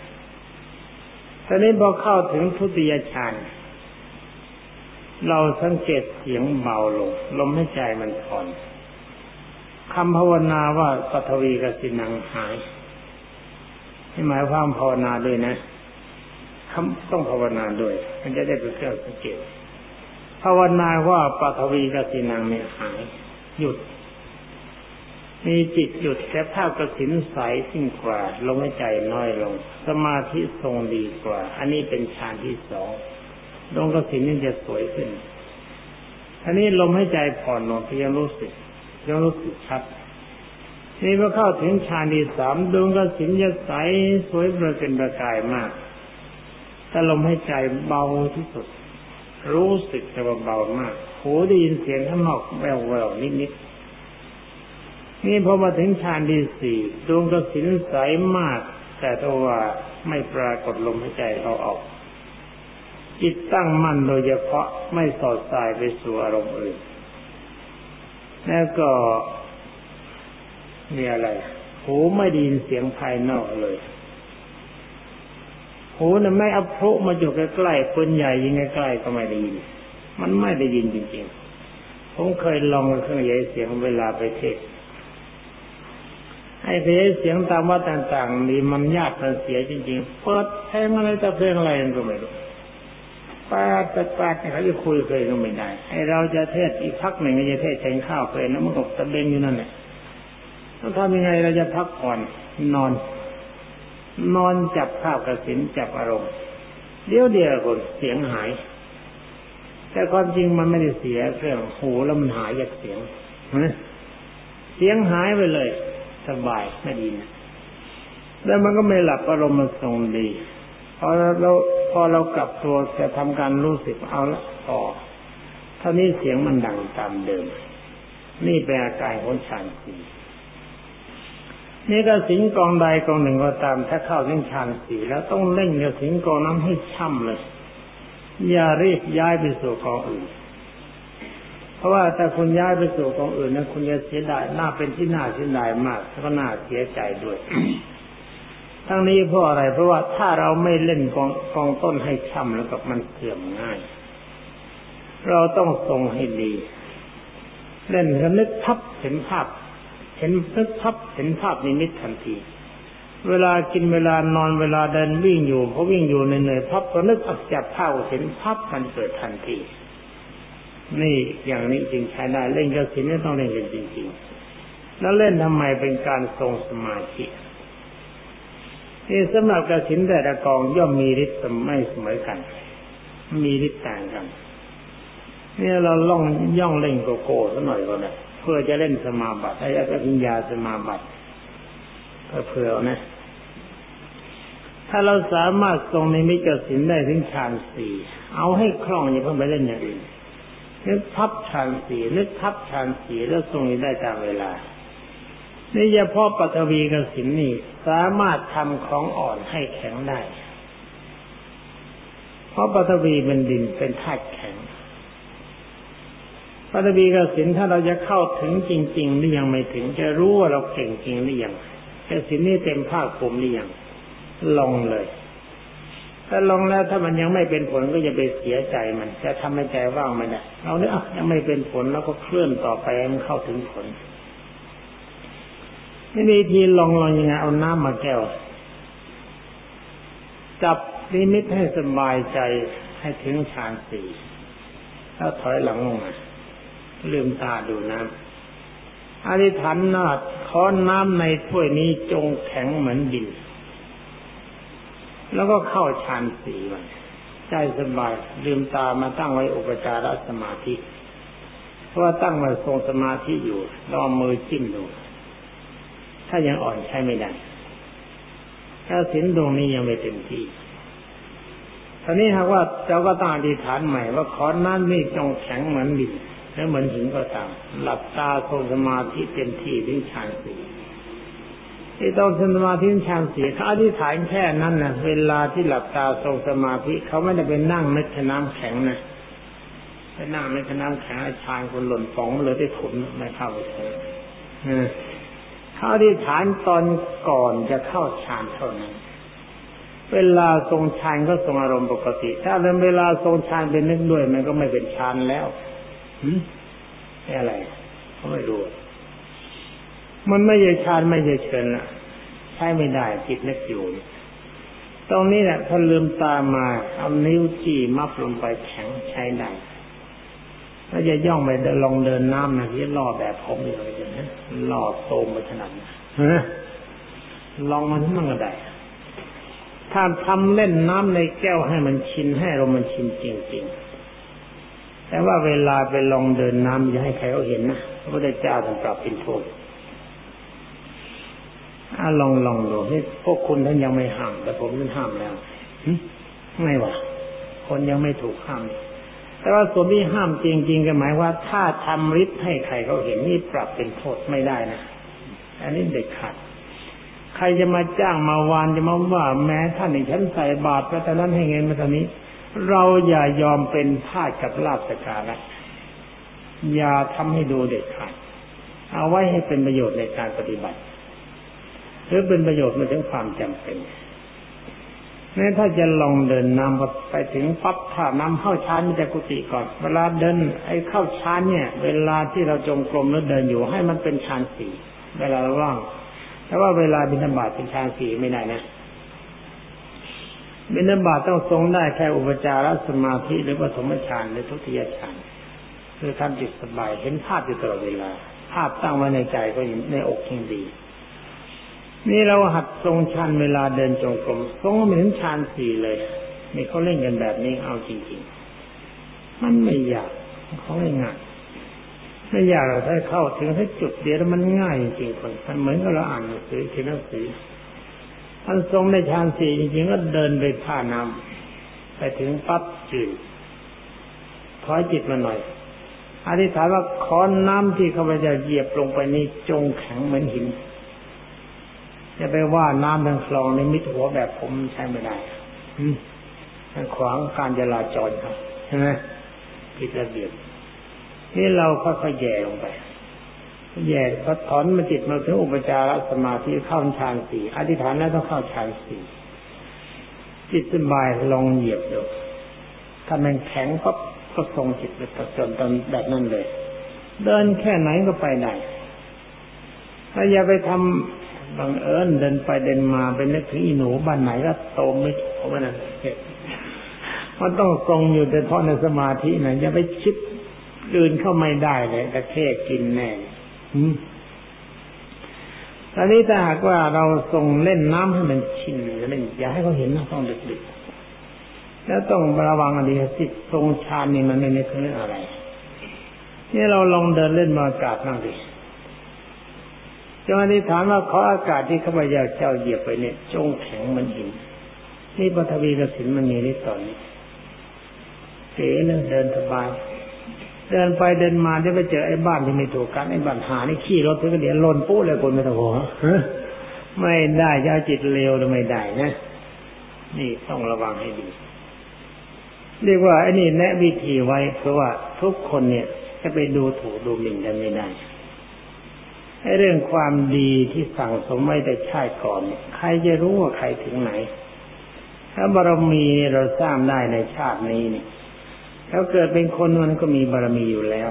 ตอนนี้พอเข้าถึงทุติยฌานเราสังเกตเสียงเบาลงลมหายใจมันผ่อน คำภาวนาว่าปฐวีกสินังหายให้หมายความภาวนาด้วยนะคำต้องภาวนาด้วย มันจะได้เป็นเครื่องสังเกตภาวนาว่าปฐวีกสินังเนี่ยหาย หยุด มีจิตหยุดแค่ภาพกระสินใสสิ่งกว่าลมหายใจน้อยลง สมาธิทรงดีกว่า อันนี้เป็นฌานที่สองดวงกสินนี่จะสวยขึ้นอันนี้ลมหายใจผ่อนลงยังรู้สึก ยังรู้สึกชัดนี่พอเข้าถึงฌานที่สามดวงกสินจะใสสวยประเป็นประกายมากแต่ลมหายใจเบาที่สุด รู้สึกแต่ว่าเบามากหูได้ยินเสียงข้างนอกแววแววนิดนิดนี่พอมาถึงฌานที่สี่ดวงกสินใสมาก แต่ตัวไม่ปรากฏลมหายใจเขาออกจิตตั้งมั่นโดยเฉพาะไม่สอดสายไปสู่อารมณ์อื่น แล้วก็มีอะไร หูไม่ได้ยินเสียงภายนอกเลย หูน่ะไม่เอาพรุมาอยู่ใกล้ๆปืนใหญ่ยิงใกล้ๆก็ไม่ได้ยิน มันไม่ได้ยินจริงๆ ผมเคยลองเครื่องใหญ่เสียงเวลาไปเทศให้เสียงตามว่าต่างๆนี่มันยากมันเสียจริงๆ เปิดเพลงอะไรแต่เพลงอะไรก็ไม่รู้ ปาดปาดเนี่ยเขาจะคุยเคยก็ไม่ได้ให้เราจะเทศอีกพักหนึ่งจะเทศแทงข้าวเคยนะมันก็ตะเบงอยู่นั่นแหละต้องทำยังไงเราจะพักผ่อนนอน นอนจับข้าวกระสินจับอารมณ์เดี๋ยวเดียวคนเสียงหาย แต่ความจริงมันไม่ได้เสียเครื่องหูแล้วมันหายจากเสียงเสียงหายไปเลย สบายไม่ดีนะแล้วมันก็ไม่หลับอารมณ์มันทรงดี พอเราพอเรากลับตัวจะทำการรู้สึกเอาละต่อเท่านี้เสียงมันดังตามเดิม นี่เป็นอาการของฌานสี่นี่ถ้าสิงกองใดกองหนึ่งก็ตาม ถ้าเข้าถึงฌานสี่แล้วต้องเล่นกับสิงกองนั้นให้ช่ำเลย อย่ารีบย้ายไปสู่กองอื่น เพราะว่าถ้าคุณย้ายไปสู่กองอื่นนั้นคุณจะเสียดายน่าเป็นที่น่าเสียดายมากแล้วก็น่าเสียใจด้วย ทั้งนี้เพราะอะไร เพราะว่าถ้าเราไม่เล่นกองกองต้นให้ช่ำแล้วกับมันเสื่อมง่าย เราต้องทรงให้ดี เล่นแล้วนึกทับเห็นภาพ เห็นนึกทับเห็นภาพนิมิตทันที เวลากินเวลานอนเวลาเดินวิ่งอยู่เขาวิ่งอยู่เหนื่อยพับก็นึกอักจับภาพเห็นภาพมันเกิดทันที นี่อย่างนี้จริงใช้ได้เล่นกระสินนี่ต้องเล่นกันจริงๆแล้วเล่นทำไมเป็นการทรงสมาธิ นี่สำหรับกระสินแต่ละกองย่อมมีฤทธิ์ไม่เสมอกัน มีฤทธิ์ต่างกันเนี่ยเราล่องย่องเล่นโกโก้สักหน่อยก็ได้เพื่อจะเล่นสมาบัติไอ้อภิญญาสมาบัติเพื่อนะ ถ้าเราสามารถทรงในมิจสินได้ถึงฌานสี่เอาให้คล่องอย่าเพิ่งไปเล่นอย่างอื่นนึกทับฌานสี่นึกทับฌานสี่แล้วทรงได้ตามเวลา นี่เฉพาะปฐวีกสินนี่สามารถทำของอ่อนให้แข็งได้ เพราะปฐวีเป็นดินเป็นธาตุแข็งปฐวีกสินถ้าเราจะเข้าถึงจริงๆหรือยังไม่ถึงจะรู้ว่าเราเก่งจริงหรือยังกสินนี่เต็มภาคภูมิหรือยังลองเลย ถ้าลองแล้วถ้ามันยังไม่เป็นผลก็จะไปเสียใจมัน จะทำให้ใจว่างไม่ได้เราเนี่ยยังไม่เป็นผลแล้วก็เคลื่อนต่อไปให้มันเข้าถึงผล นี่วิธีลองลองยังไงเอาน้ำมาแก้ว จับนิมิตให้สบายใจให้ถึงฌานสี่แล้วถอยหลังลงมาลืมตาดูน้ำอธิษฐานนาดขอน้ำในถ้วยนี้จงแข็งเหมือนดินแล้วก็เข้าฌานสี่มันใจสบายลืมตามาตั้งไว้อุปจารสมาธิ เพราะว่าตั้งมาทรงสมาธิอยู่ลองมือจิ้มดู ถ้ายังอ่อนใช้ไม่ได้ถ้าสินดวงนี้ยังไม่เต็มที่ทีนี้หากว่าเจ้าก็ต้องอธิษฐานใหม่ว่าขอน้ำนี่จงแข็งเหมือนดินและเหมือนหินก็ตามหลับตาทรงสมาธิเต็มที่ถึงฌานสี่ที่ต้องสมาธิฌานสี่เขาอธิษฐานแค่นั้นนะเวลาที่หลับตาทรงสมาธิเขาไม่ได้ไปนั่งนึกน้ำแข็งนะไปนั่งนึกน้ำแข็งฌานคนหล่นฟองเลยได้ผลไม่เข้าไปเลย เขาอธิษฐานตอนก่อนจะเข้าฌานเท่านั้น เวลาทรงฌานก็ทรงอารมณ์ปกติ ถ้าเริ่มเวลาทรงฌานเป็นนึกด้วย มันก็ไม่เป็นฌานแล้วหืมอะไรเขาไม่รู้ มันไม่ใช่ฌานไม่ใช่เชิญละใช้ไม่ได้จิตนึกอยู่ตรงนี้แหละถ้าลืมตามาเอานิ้วจี้มัฟลงไปแข็งใช้ได้ ถ้าจะย่องไปลองเดินน้ำนะที่ล่อแบบผมอยู่เลยนะล่อโตมไปขนาดนั้นลองมันมั่งก็ได้ ถ้าทำเล่นน้ำในแก้วให้มันชินให้เรามันชินจริงๆ แต่ว่าเวลาไปลองเดินน้ำจะให้ใครเขาเห็นนะพระพุทธเจ้าท่านปรับเป็นโทษอาลองลองดูนี่พวกคุณท่านยังไม่ห้าม แต่ผมท่านห้ามแล้วไม่วะคนยังไม่ถูกห้าม แต่ว่าส่วนที่ห้ามจริง ๆ ก็หมายว่า ถ้าทำฤทธิ์ให้ใครเขาเห็นนี่ปรับเป็นโทษไม่ได้นะ อันนี้เด็กขาดใครจะมาจ้างมาวานจะมาว่า แม้ท่านในฉันใส่บาตรไปแต่นั้นให้เงินมาตอนนี้ เราอย่ายอมเป็นทาสกับลาบสการะอย่าทำให้ดูเด็กขาดเอาไว้ให้เป็นประโยชน์ในการปฏิบัติ หรือเป็นประโยชน์มาถึงความจำเป็น แม้ถ้าจะลองเดินน้ำไปถึงปั๊บถ้าน้ำเข้าชานมีแต่กุฏิก่อน เวลาเดิน ไอ้เข้าชานเนี่ย เวลาที่เราจงกรมแล้วเดินอยู่ให้มันเป็นชานสี่เวลาเราว่าง แต่ว่าเวลาบิณฑบาตเป็นชานสี่ไม่ได้นะบิณฑบาตต้องทรงได้แค่อุปจารสมาธิหรือปฐมฌานหรือทุติยฌานคือทำจิตสบายเห็นภาพอยู่ตลอดเวลา ภาพตั้งไว้ในใจก็อยู่ในอกยิ่งดี นี่เราหัดทรงชันเวลาเดินจงกรมทรงเหมือนชานสี่เลยนี่เขาเล่นกันแบบนี้เอาจริงๆ มันไม่ยากเขาไม่ง่ายไม่ยากเราถ้าเข้าถึงให้จุดเดียวมันง่ายจริงๆคนมันเหมือนกับเราอ่านหนังสือเขียนหนังสือท่านทรงในฌานสี่จริงๆก็เดินไปท่าน้ำไปถึงปั๊บจืดถอยจิตมาหน่อยอธิษฐานว่าค้อนน้ำที่เขาไปจะเหยียบลงไปนี่จงแข็งเหมือนหิน จะไปว่าน้ำทางคลองในมิดหัวแบบผมใช้ไม่ได้มันขวางการจราจรครับใช่ไหมผิดระเบียบนี่เราค่อยๆแย่ลงไปแย่พอถอนมันจิตมาถึงอุปจารสมาธิเข้าฌานสี่อธิษฐานแล้วต้องเข้าฌานสี่จิตสบายลองเหยียบดูถ้ามันแข็งก็ก็ทรงจิตไปจนตอนแบบนั้นเลย เดินแค่ไหนก็ไปได้ถ้าอย่าไปทำ บังเอิญเดินไปเดินมาไปนึกถึงอีหนูบ้านไหนก็โตไม่ถูกมันนั่นมันต้องทรงอยู่แต่เพราะในสมาธินะอย่าไปคิดดื่นเข้าไม่ได้เลยแต่แค่กินแน่ตอนนี้ถ้าหากว่าเราส่งเล่นน้ำให้มันชินเล่นอย่าให้เขาเห็นนะต้องดึกๆแล้วต้องระวังอันนี้สิทรงชาญนี่มันไม่นึกเรื่องอะไรนี่เราลองเดินเล่นมาอากาศนั่งดิ จงอธิษฐานว่าขออากาศที่ข้าพเจ้าเจ้าเหยียบไปเนี่ย จงแข็งมันหินนี่ปฐวีกสินมันมีนิดต่อนนี้เก๋เนึ่งเดินสบาย เดินไปเดินมาจะไปเจอไอ้บ้านที่ไม่ถูกกันไอ้บ้านหานี่ขี่รถถึงเดี๋ยวลนปุ๊เลยคนไม่ต้องหัวไม่ได้จะจิตเร็วหรือไม่ได้นะนี่ต้องระวังให้ดี เรียกว่าไอ้นี่แนะวิธีไว้เพราะว่าทุกคนเนี่ยจะไปดูถูกดูหมิ่นกันไม่ได้ เรื่องความดีที่สั่งสมไว้แต่ชาติก่อน ใครจะรู้ว่าใครถึงไหน ถ้าบารมีเราสร้างได้ในชาตินี้เนี่ยแล้วเกิดเป็นคนมันก็มีบารมีอยู่แล้ว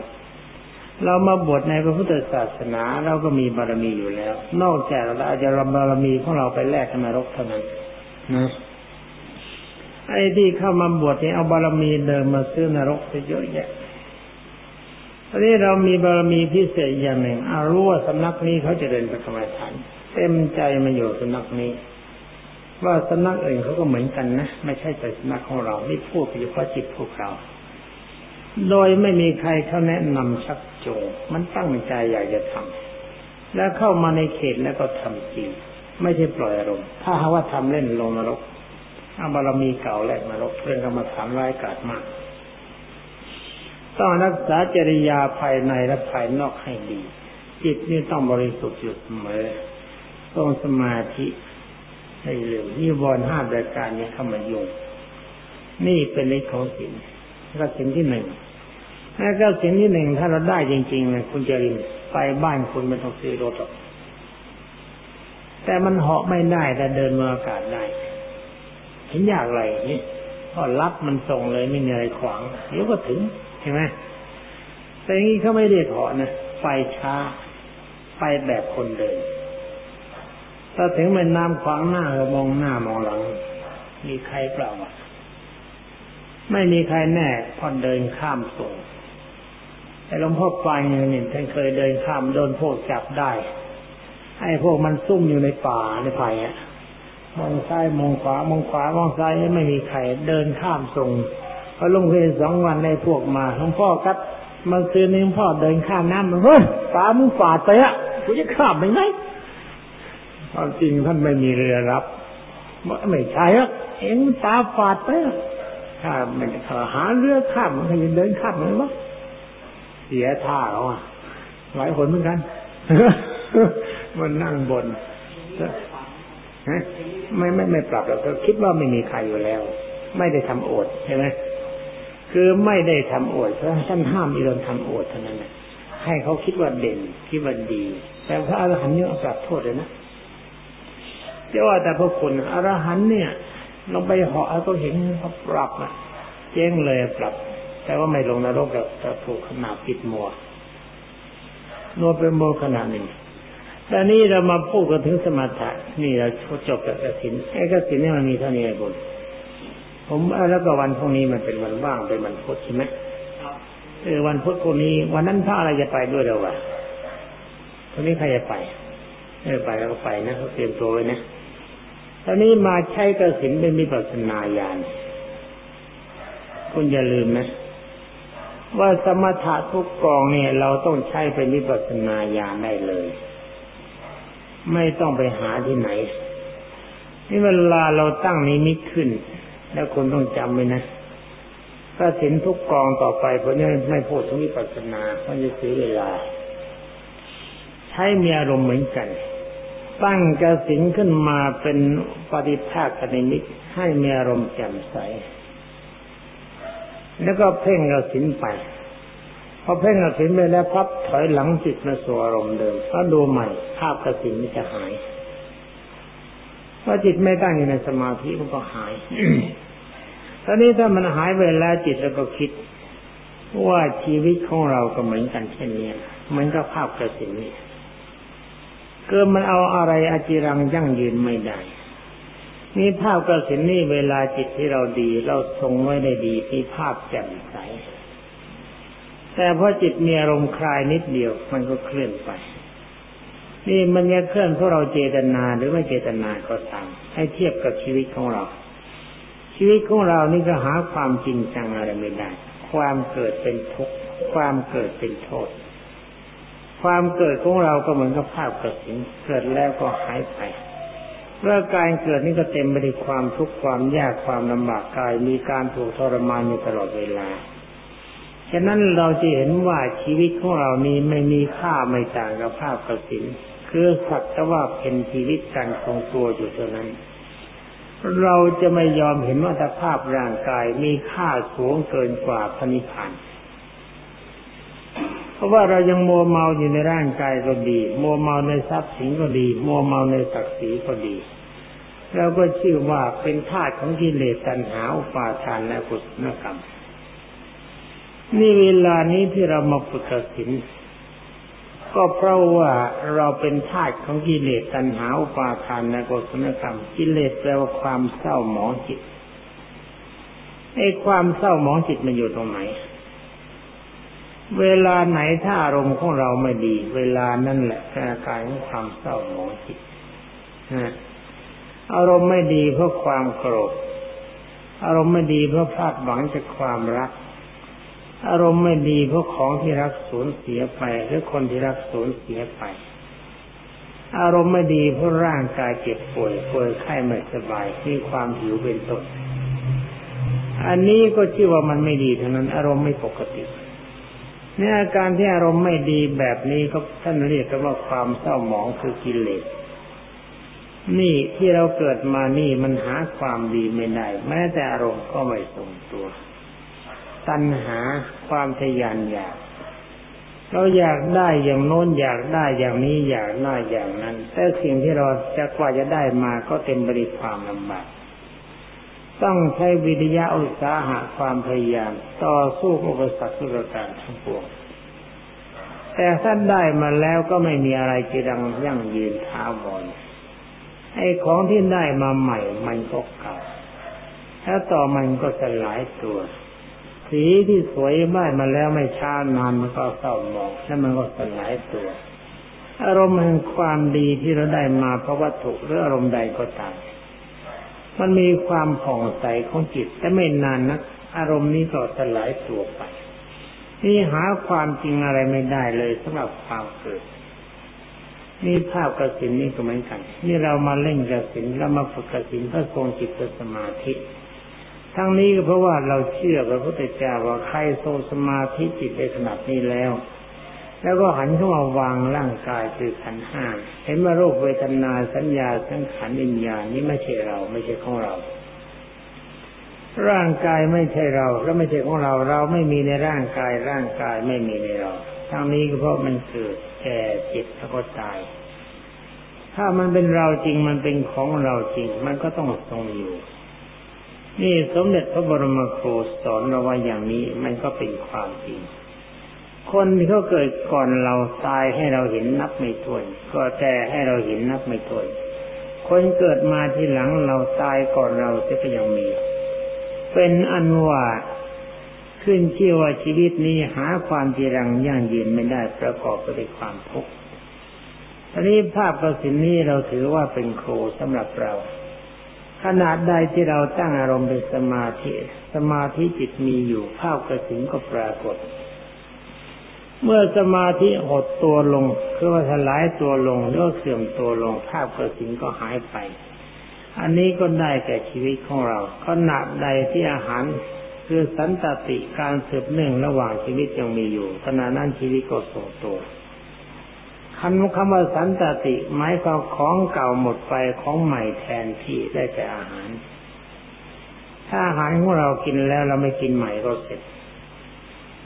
เรามาบวชในพระพุทธศาสนาเราก็มีบารมีอยู่แล้ว นอกจากเราอาจจะรำบารมีของเราไปแลกกันรกเท่านั้นนะไอ้ที่เข้ามาบวชเนี่ยเอาบารมีเดิมมาซื้อนรกไปเยอะแยะต อนนี้เรามีบารมีพิเศษอย่างหนึ่งอารู้ว่าสำนักนี้เขาจะเดินไปกรรมฐานเต็มใจมาอยู่สำนักนี้ ว่าสำนักอื่นเขาก็เหมือนกันนะไม่ใช่แต่สำนักของเรานี่พูดเฉพาะจิตพวกเรา โดยไม่มีใครเขาแนะนำชักจูงมันตั้งใจอยากจะทำแล้วเข้ามาในเขตแล้วก็ทำจริงไม่ใช่ปล่อยอารมณ์ถ้าหาว่าทำเล่นลงนรกอาบารมีเก่าแลกนรกเรื่องกรรมฐานร้ายกาจมาก ต้องรักษาจริยาภายในและภายนอกให้ดี จิตนี่ต้องบริสุทธิ์อยู่เสมอต้องสมาธิให้เร็วนี่วอนห้าประการนี้เข้ามายุ่งนี่เป็นเลขของสิ่งก็สิ่งที่หนึ่งแล้วก็สิ่งที่หนึ่งถ้าเราได้จริงๆเลยคุณจรินไปบ้านคุณไม่ต้องซื้อรถหรอกแต่มันเหาะไม่ได้แต่เดินบนอากาศได้เห็นยากไรนี่ก็รับมันส่งเลยไม่มีอะไรขวางเดี๋ยวก็ถึง ใช่ไหมแต่อย่างนี้เขาไม่ได้เหาะนะไปช้า ไปแบบคนเดินถ้าถึงแม่น้ำขวางหน้าก็มองหน้ามองหลัง มีใครเปล่าไม่มีใครแน่พอเดินข้ามส่งแต่หลวงพ่อปายเนี่ยท่านเคยเดินข้ามโดนพวกจับได้ไอ้พวกมันซุ่มอยู่ในป่าในไผ่อะมองซ้ายมองขวามองขวามองซ้ายไม่มีใครเดินข้ามส่ง พอลงเพลสองวันในพวกมาหลวงพ่อครับเมื่อคืนนี้หลวงพ่อเดินข้ามน้ำมันเฮ้ยป่ามึงฝาดไปอะกูจะข้ามไปไหมจริงท่านไม่มีเรือรับไม่ใช่อะเองตาฝาดไปถ้ามันหาเรือข้ามมันจะเดินข้ามมันวะเสียท่าเขาอะหลายคนเหมือนกันมันนั่งบนไม่ไม่ไม่ปรับหรอกก็คิดว่าไม่มีใครอยู่แล้ว ไม่ได้ทำโอดใช่ไหม คือไม่ได้ทำโอดเพราะท่านห้ามอีรนทำโอดเท่านั้นให้เขาคิดว่าเด่นคิดว่าดี แต่พระอรหันต์เนี่ยปรับโทษเลยนะเจะว่าแต่พวกคุณอรหันต์เนี่ยลงไปเหาะก็เห็นเขาปรับอะเจ๊งเลยปรับ แต่ว่าไม่ลงนรกแบบถูกขนาดปิดมัวนัวเป็นโมขนาดหนึ่งตอนนี้เรามาพูดกันถึงสมถะนี่เราจบกับกสินไอ้กสินนี่มันมีเท่านี้ไอ้บุญ ผมแล้วก็วันพรุ่งนี้มันเป็นวันว่างเป็นวันพุธใช่ไหมเออวันพุธพรุ่งนี้ วันนั้นพระอะไรจะไปด้วยเราวะพรุ่งนี้ใครจะไปเออไปแล้วก็ไปนะเขาเตรียมตัวไว้นะตอนนี้มาใช้กระสินเป็นมิปัสนาญาณคุณอย่าลืมนะ ว่าสมถะทุกกองเนี่ย เราต้องใช้เป็นมิปัสนาญาณได้เลย ไม่ต้องไปหาที่ไหนนี่เวลาเราตั้งนิมิตขึ้น แล้วคุณต้องจำไว้นะถ้าสินทุกกองต่อไปเพราะนี้ไม่พูดถึงวิปัสสนาเพราะจะเสียเวลา ใช้มีอารมณ์เหมือนกัน ตั้งกสินขึ้นมาเป็นปฏิภาคนิมิตให้มีอารมณ์แจ่มใส แล้วก็เพ่งกสินไปพอเพ่งกสินไปแล้วพับถอยหลังจิตมาสู่อารมณ์เดิมถ้าดูใหม่ ภาพกสินมันจะหาย พอจิตไม่ตั้งอยู่ในสมาธิมันก็หายตอนนี้ถ้ามันหายไปแล้วจิตแล้วก็คิดว่าชีวิตของเราก็เหมือนกันเช่นนี้เหมือนกับภาพกสินนี่เกิดมันเอาอะไรอจิรังยั่งยืนไม่ได้นี่ภาพกสินนี่เวลาจิตที่เราดี เราทรงไว้ได้ดีมีภาพแจ่มใสแต่พอจิตมีอารมณ์คลายนิดเดียวมันก็เคลื่อนไป นี่มันจะเคลื่อนเพราะเราเจตนาหรือไม่เจตนาก็ตามให้เทียบกับชีวิตของเรา ชีวิตของเรานี่ก็หาความจริงจังอะไรไม่ได้ ความเกิดเป็นทุกข์ความเกิดเป็นโทษ ความเกิดของเราก็เหมือนกับภาพกระสินเกิดแล้วก็หายไปเมื่อการเกิดนี่ก็เต็มไปด้วยความทุกข์ความยากความลำบากกายมีการถูกทรมานอยู่ตลอดเวลาฉะนั้นเราจะเห็นว่าชีวิตของเรานี้ไม่มีค่าไม่ต่างกับภาพกระสิน คือสักแต่ว่าเป็นชีวิตการคงตัวอยู่เท่านั้น เราจะไม่ยอมเห็นว่าภาพร่างกายมีค่าสูงเกินกว่าพระนิพพานเพราะว่าเรายังมัวเมาอยู่ในร่างกายก็ดี มัวเมาในทรัพย์สินก็ดี มัวเมาในศักดิ์ศรีก็ดีเราก็ชื่อว่าเป็นธาตุของกิเลสตัณหาอุปาทานและกุศลกรรมนี่เวลานี้ที่เรามาฝึกสิน ก็เพราะว่าเราเป็นทาสของกิเลสตัณหาอุปาทานในกุศลกรรม กิเลสแปลว่าความเศร้าหมองจิตไอ้ความเศร้าหมองจิตมันอยู่ตรงไหน เวลาไหนถ้าอารมณ์ของเราไม่ดี เวลานั่นแหละอาการของความเศร้าหมองจิตอารมณ์ไม่ดีเพราะความโกรธอารมณ์ไม่ดีเพราะพลาดหวังจากความรัก อารมณ์ไม่ดีเพราะของที่รักสูญเสียไปหรือคนที่รักสูญเสียไป อารมณ์ไม่ดีเพราะร่างกายเจ็บป่วยป่วยไข้ไม่สบายมีความหิวเป็นต้นอันนี้ก็ชื่อว่ามันไม่ดีทั้งนั้น อารมณ์ไม่ปกติเนี่ยอาการที่อารมณ์ไม่ดีแบบนี้ก็ท่านเรียกกันว่าความเศร้าหมองคือกิเลสนี่ที่เราเกิดมานี่มันหาความดีไม่ได้ แม้แต่อารมณ์ก็ไม่ทรงตัว ตัณหาความทยานอยาก เราอยากได้อย่างโน้นอยากได้อย่างนี้อยากได้อย่างนั้น แต่สิ่งที่เราจะกว่าจะได้มาก็เต็มไปด้วยความลำบากต้องใช้วิทยาอุตสาหะความพยายาม ต่อสู้อุปสรรคทุกประการทั้งปวงแต่ท่านได้มาแล้วก็ไม่มีอะไรจีรังยั่งยืนท้าวรไอ้ของที่ได้มาใหม่มันก็เก่าถ้าต่อมันก็จะหลายตัว สีที่สวยได้มาแล้วไม่ช้านานมันก็เศร้าหมองแล้วมันก็สลายตัว อารมณ์แห่งความดีที่เราได้มาเพราะวัตถุหรืออารมณ์ใดก็ตามมันมีความผ่องใสของจิตแต่ไม่นานนัก อารมณ์นี้ก็สลายตัวไปนี่หาความจริงอะไรไม่ได้เลยสำหรับความเกิดนี่ภาพกสินนี่ก็เหมือนกัน นี่เรามาเล่นกสินแล้วมาฝึกกสินเพื่อทรงจิตสมาธิ ทั้งนี้ก็เพราะว่าเราเชื่อพระพุทธเจ้าว่าใครทรงสมาธิจิตในขนาดนี้แล้ว แล้วก็หันเข้ามาวางร่างกายคือขันห้าเห็นว่ารูปเวทนาสัญญาสังขารวิญญาณนี้ไม่ใช่เราไม่ใช่ของเรา ร่างกายไม่ใช่เราและไม่ใช่ของเรา เราไม่มีในร่างกายร่างกายไม่มีในเราทั้งนี้ก็เพราะมันเกิดแก่เจ็บแล้วก็ตาย ถ้ามันเป็นเราจริงมันเป็นของเราจริง มันก็ต้องทรงอยู่ นี่สมเด็จพระบรมครูสอนเราว่าอย่างนี้มันก็เป็นความจริง คนที่เขาเกิดก่อนเราตายให้เราเห็นนับไม่ถ้วน ก็แต่ให้เราเห็นนับไม่ถ้วน คนเกิดมาที่หลังเราตายก่อนเราจะก็ยังมี เป็นอันว่าขึ้นชื่อว่าชีวิตนี้หาความจีรังยั่งยืนไม่ได้ประกอบไปด้วยความทุกข์ทีนี้ภาพประสิทธิ์นี้เราถือว่าเป็นครูสำหรับเรา ขนาดใดที่เราตั้งอารมณ์เป็นสมาธิ สมาธิจิตมีอยู่ภาพกระสินก็ปรากฏ เมื่อสมาธิหดตัวลงคือว่าถลายตัวลงหรือเสื่อมตัวลง ภาพกระสินก็หายไป อันนี้ก็ได้แก่ชีวิตของเราขณะใดที่อาหารคือสันตติการสืบเนื่องระหว่างชีวิตยังมีอยู่ขณะนั้นชีวิตก็ทรงตัว คำคำว่าสันตติหมายความของเก่าหมดไปของใหม่แทนที่ได้แก่อาหาร ถ้าอาหารของเรากินแล้วเราไม่กินใหม่ก็เสร็จ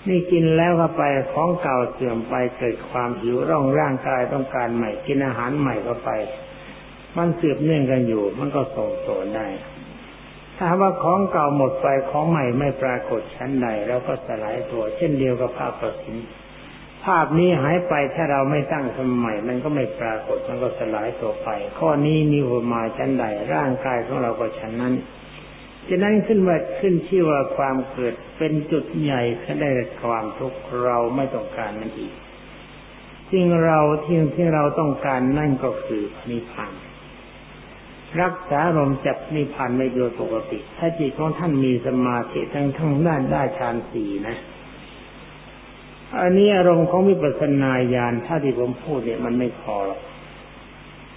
นี่กินแล้วเข้าไปของเก่าเสื่อมไปเกิดความหิวร่องร่างกายต้องการใหม่ กินอาหารใหม่เข้าไป มันเสืบเนื่องกันอยู่ มันก็ส่งตัวได้ ถ้าว่าของเก่าหมดไปของใหม่ไม่ปรากฏชั้นใดเราก็สลายตัว เช่นเดียวกับภาพประสิน ภาพนี้หายไปถ้าเราไม่ตั้งสมัยมันก็ไม่ปรากฏมันก็สลายตัวไป ข้อนี้มีหัวมาชั้นใดร่างกายของเราก็ชั้นนั้นฉะนั้นขึ้นว่าขึ้นชื่อว่าความเกิดเป็นจุดใหญ่แค่ได้ความทุกข์เราไม่ต้องการมันอีกสิ่งเราที่ที่เราต้องการนั่นก็คือนิพพานรักษาลมจับนิพพานไม่โดยปกติ ถ้าจิตของท่านมีสมาธิทั้งทั้งด้านได้ฌานสี่นะ อันนี้อารมณ์ของวิปัสสนาญาณถ้าที่ผมพูดเนี่ยมันไม่พอหรอก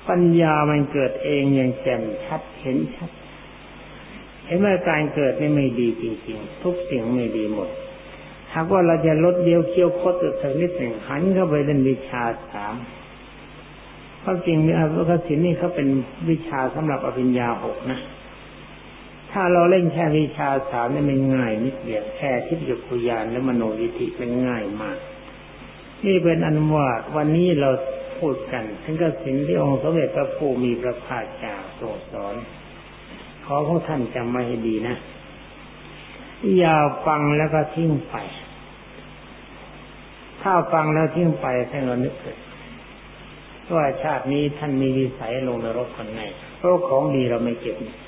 ปัญญามันเกิดเองอย่างแจ่มชัดเห็นชัดเห็นว่าการเกิดนี่ไม่ดีจริงๆทุกสิ่งไม่ดีหมดหากว่าเราจะลดเดียวเคี้ยวคดสักนิดหนึ่งหันเข้าไปเล่นวิชาสามเพราะจริงมีอภิคศินนี่เขาเป็นวิชาสำหรับอภิญญาหกนะ ถ้าเราเล่นแค่วิชาสามนี่มันง่ายนิดเดียวแค่ทิพยคุยานและมโนยิธิเป็นง่ายมาก นี่เป็นอันว่าวันนี้เราพูดกันถึงกสินที่องค์สมเด็จพระผู้มีพระภาคเจ้าทรงสอน ขอของท่านจำไว้ให้ดีนะ อย่าฟังแล้วก็ทิ้งไป ถ้าฟังแล้วทิ้งไปท่านก็นึกเกิดว่าชาตินี้ท่านมีวิสัยลงนรกคนไหนเพราะของดีเราไม่เก็บเ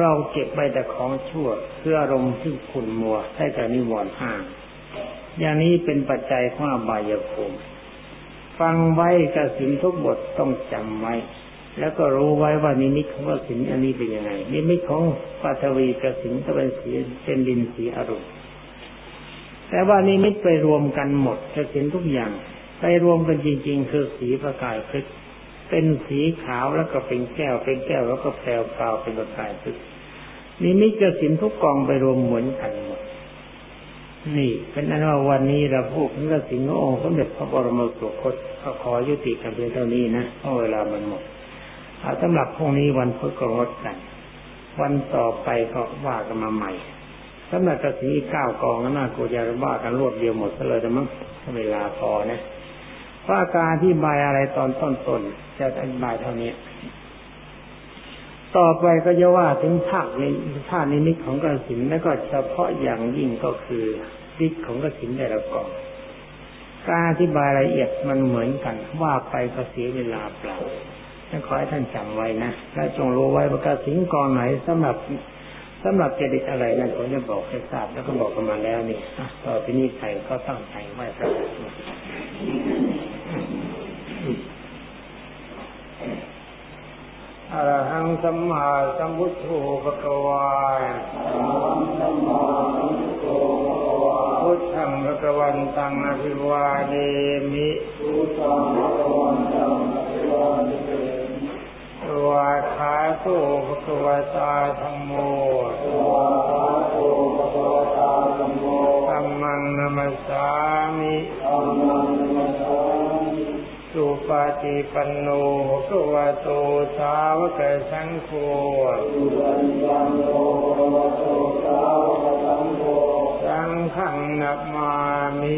เราเก็บไปแต่ของชั่วเพื่ออารมณ์ที่ขุ่นมัวได้แต่นิวรณ์ห้างอย่างนี้เป็นปัจจัยของอบายภูมิฟังไว้กระสินทุกบทต้องจำไว้ แล้วก็รู้ไว้ว่านิมิตของกสินอันนี้เป็นยังไงนิมิตของปัทวีกสินก็เป็นสีเป็นดินสีอารมณ์แต่ว่านิมิตไปรวมกันหมดกสินทุกอย่าง ไปรวมกันจริง ๆ คือสีประกายพลึก เป็นสีขาวแล้วก็เป็นแก้ว เป็นแก้วแล้วก็แปลวเปล่าเป็นประกายพลึกนิมิตกสินทุกกองไปรวมเหมือนกันหมดนี่เป็นอันว่าวันนี้เราพูดถึงกสินขององค์สมเด็จพระบรมสุคตก็ขอยุติกันเพียงเท่านี้นะเพราะเวลามันหมดเอาสำหรับพรุ่งนี้วันพุธก็งดกัน วันต่อไปก็ว่ากันมาใหม่สำหรับกระสีเก้ากองก็น่ากลัวจะบ้ากันรวดเดียวหมดซะเลยแต่มั้งเวลาพอนะ พราะการที่บายอะไรตอนต้นๆจะอธิบายเท่านี้ ต่อไปก็จะว่าถึงภาคในภาคนิมิตของกสินแล้วก็เฉพาะอย่างยิ่งก็คือฤทธิ์ของกสินแต่ละกองการอธิบายรายละเอียดมันเหมือนกัน ว่าไปก็เสียเวลาเปล่าต้องขอให้ท่านจำไว้นะและจงรู้ไว้ว่ากระสินกองไหนสำหรับสำหรับเจดิตอะไรนั่นผมจะบอกให้ทราบแล้วก็บอกกันมาแล้วนี่ต่อไปนี้ใครก็ตั้งใจไว้ครับ อรหังสัมมาสัมพุทโธภะคะวาพุทธังภะคะวันตังอภิวาเดมิวาคาโตภะคะวตาธรรมโมธัมมังนัมสสามิ สุปาติปันโนภะวะโตสาวกสังโฆสังฆังนับมามิ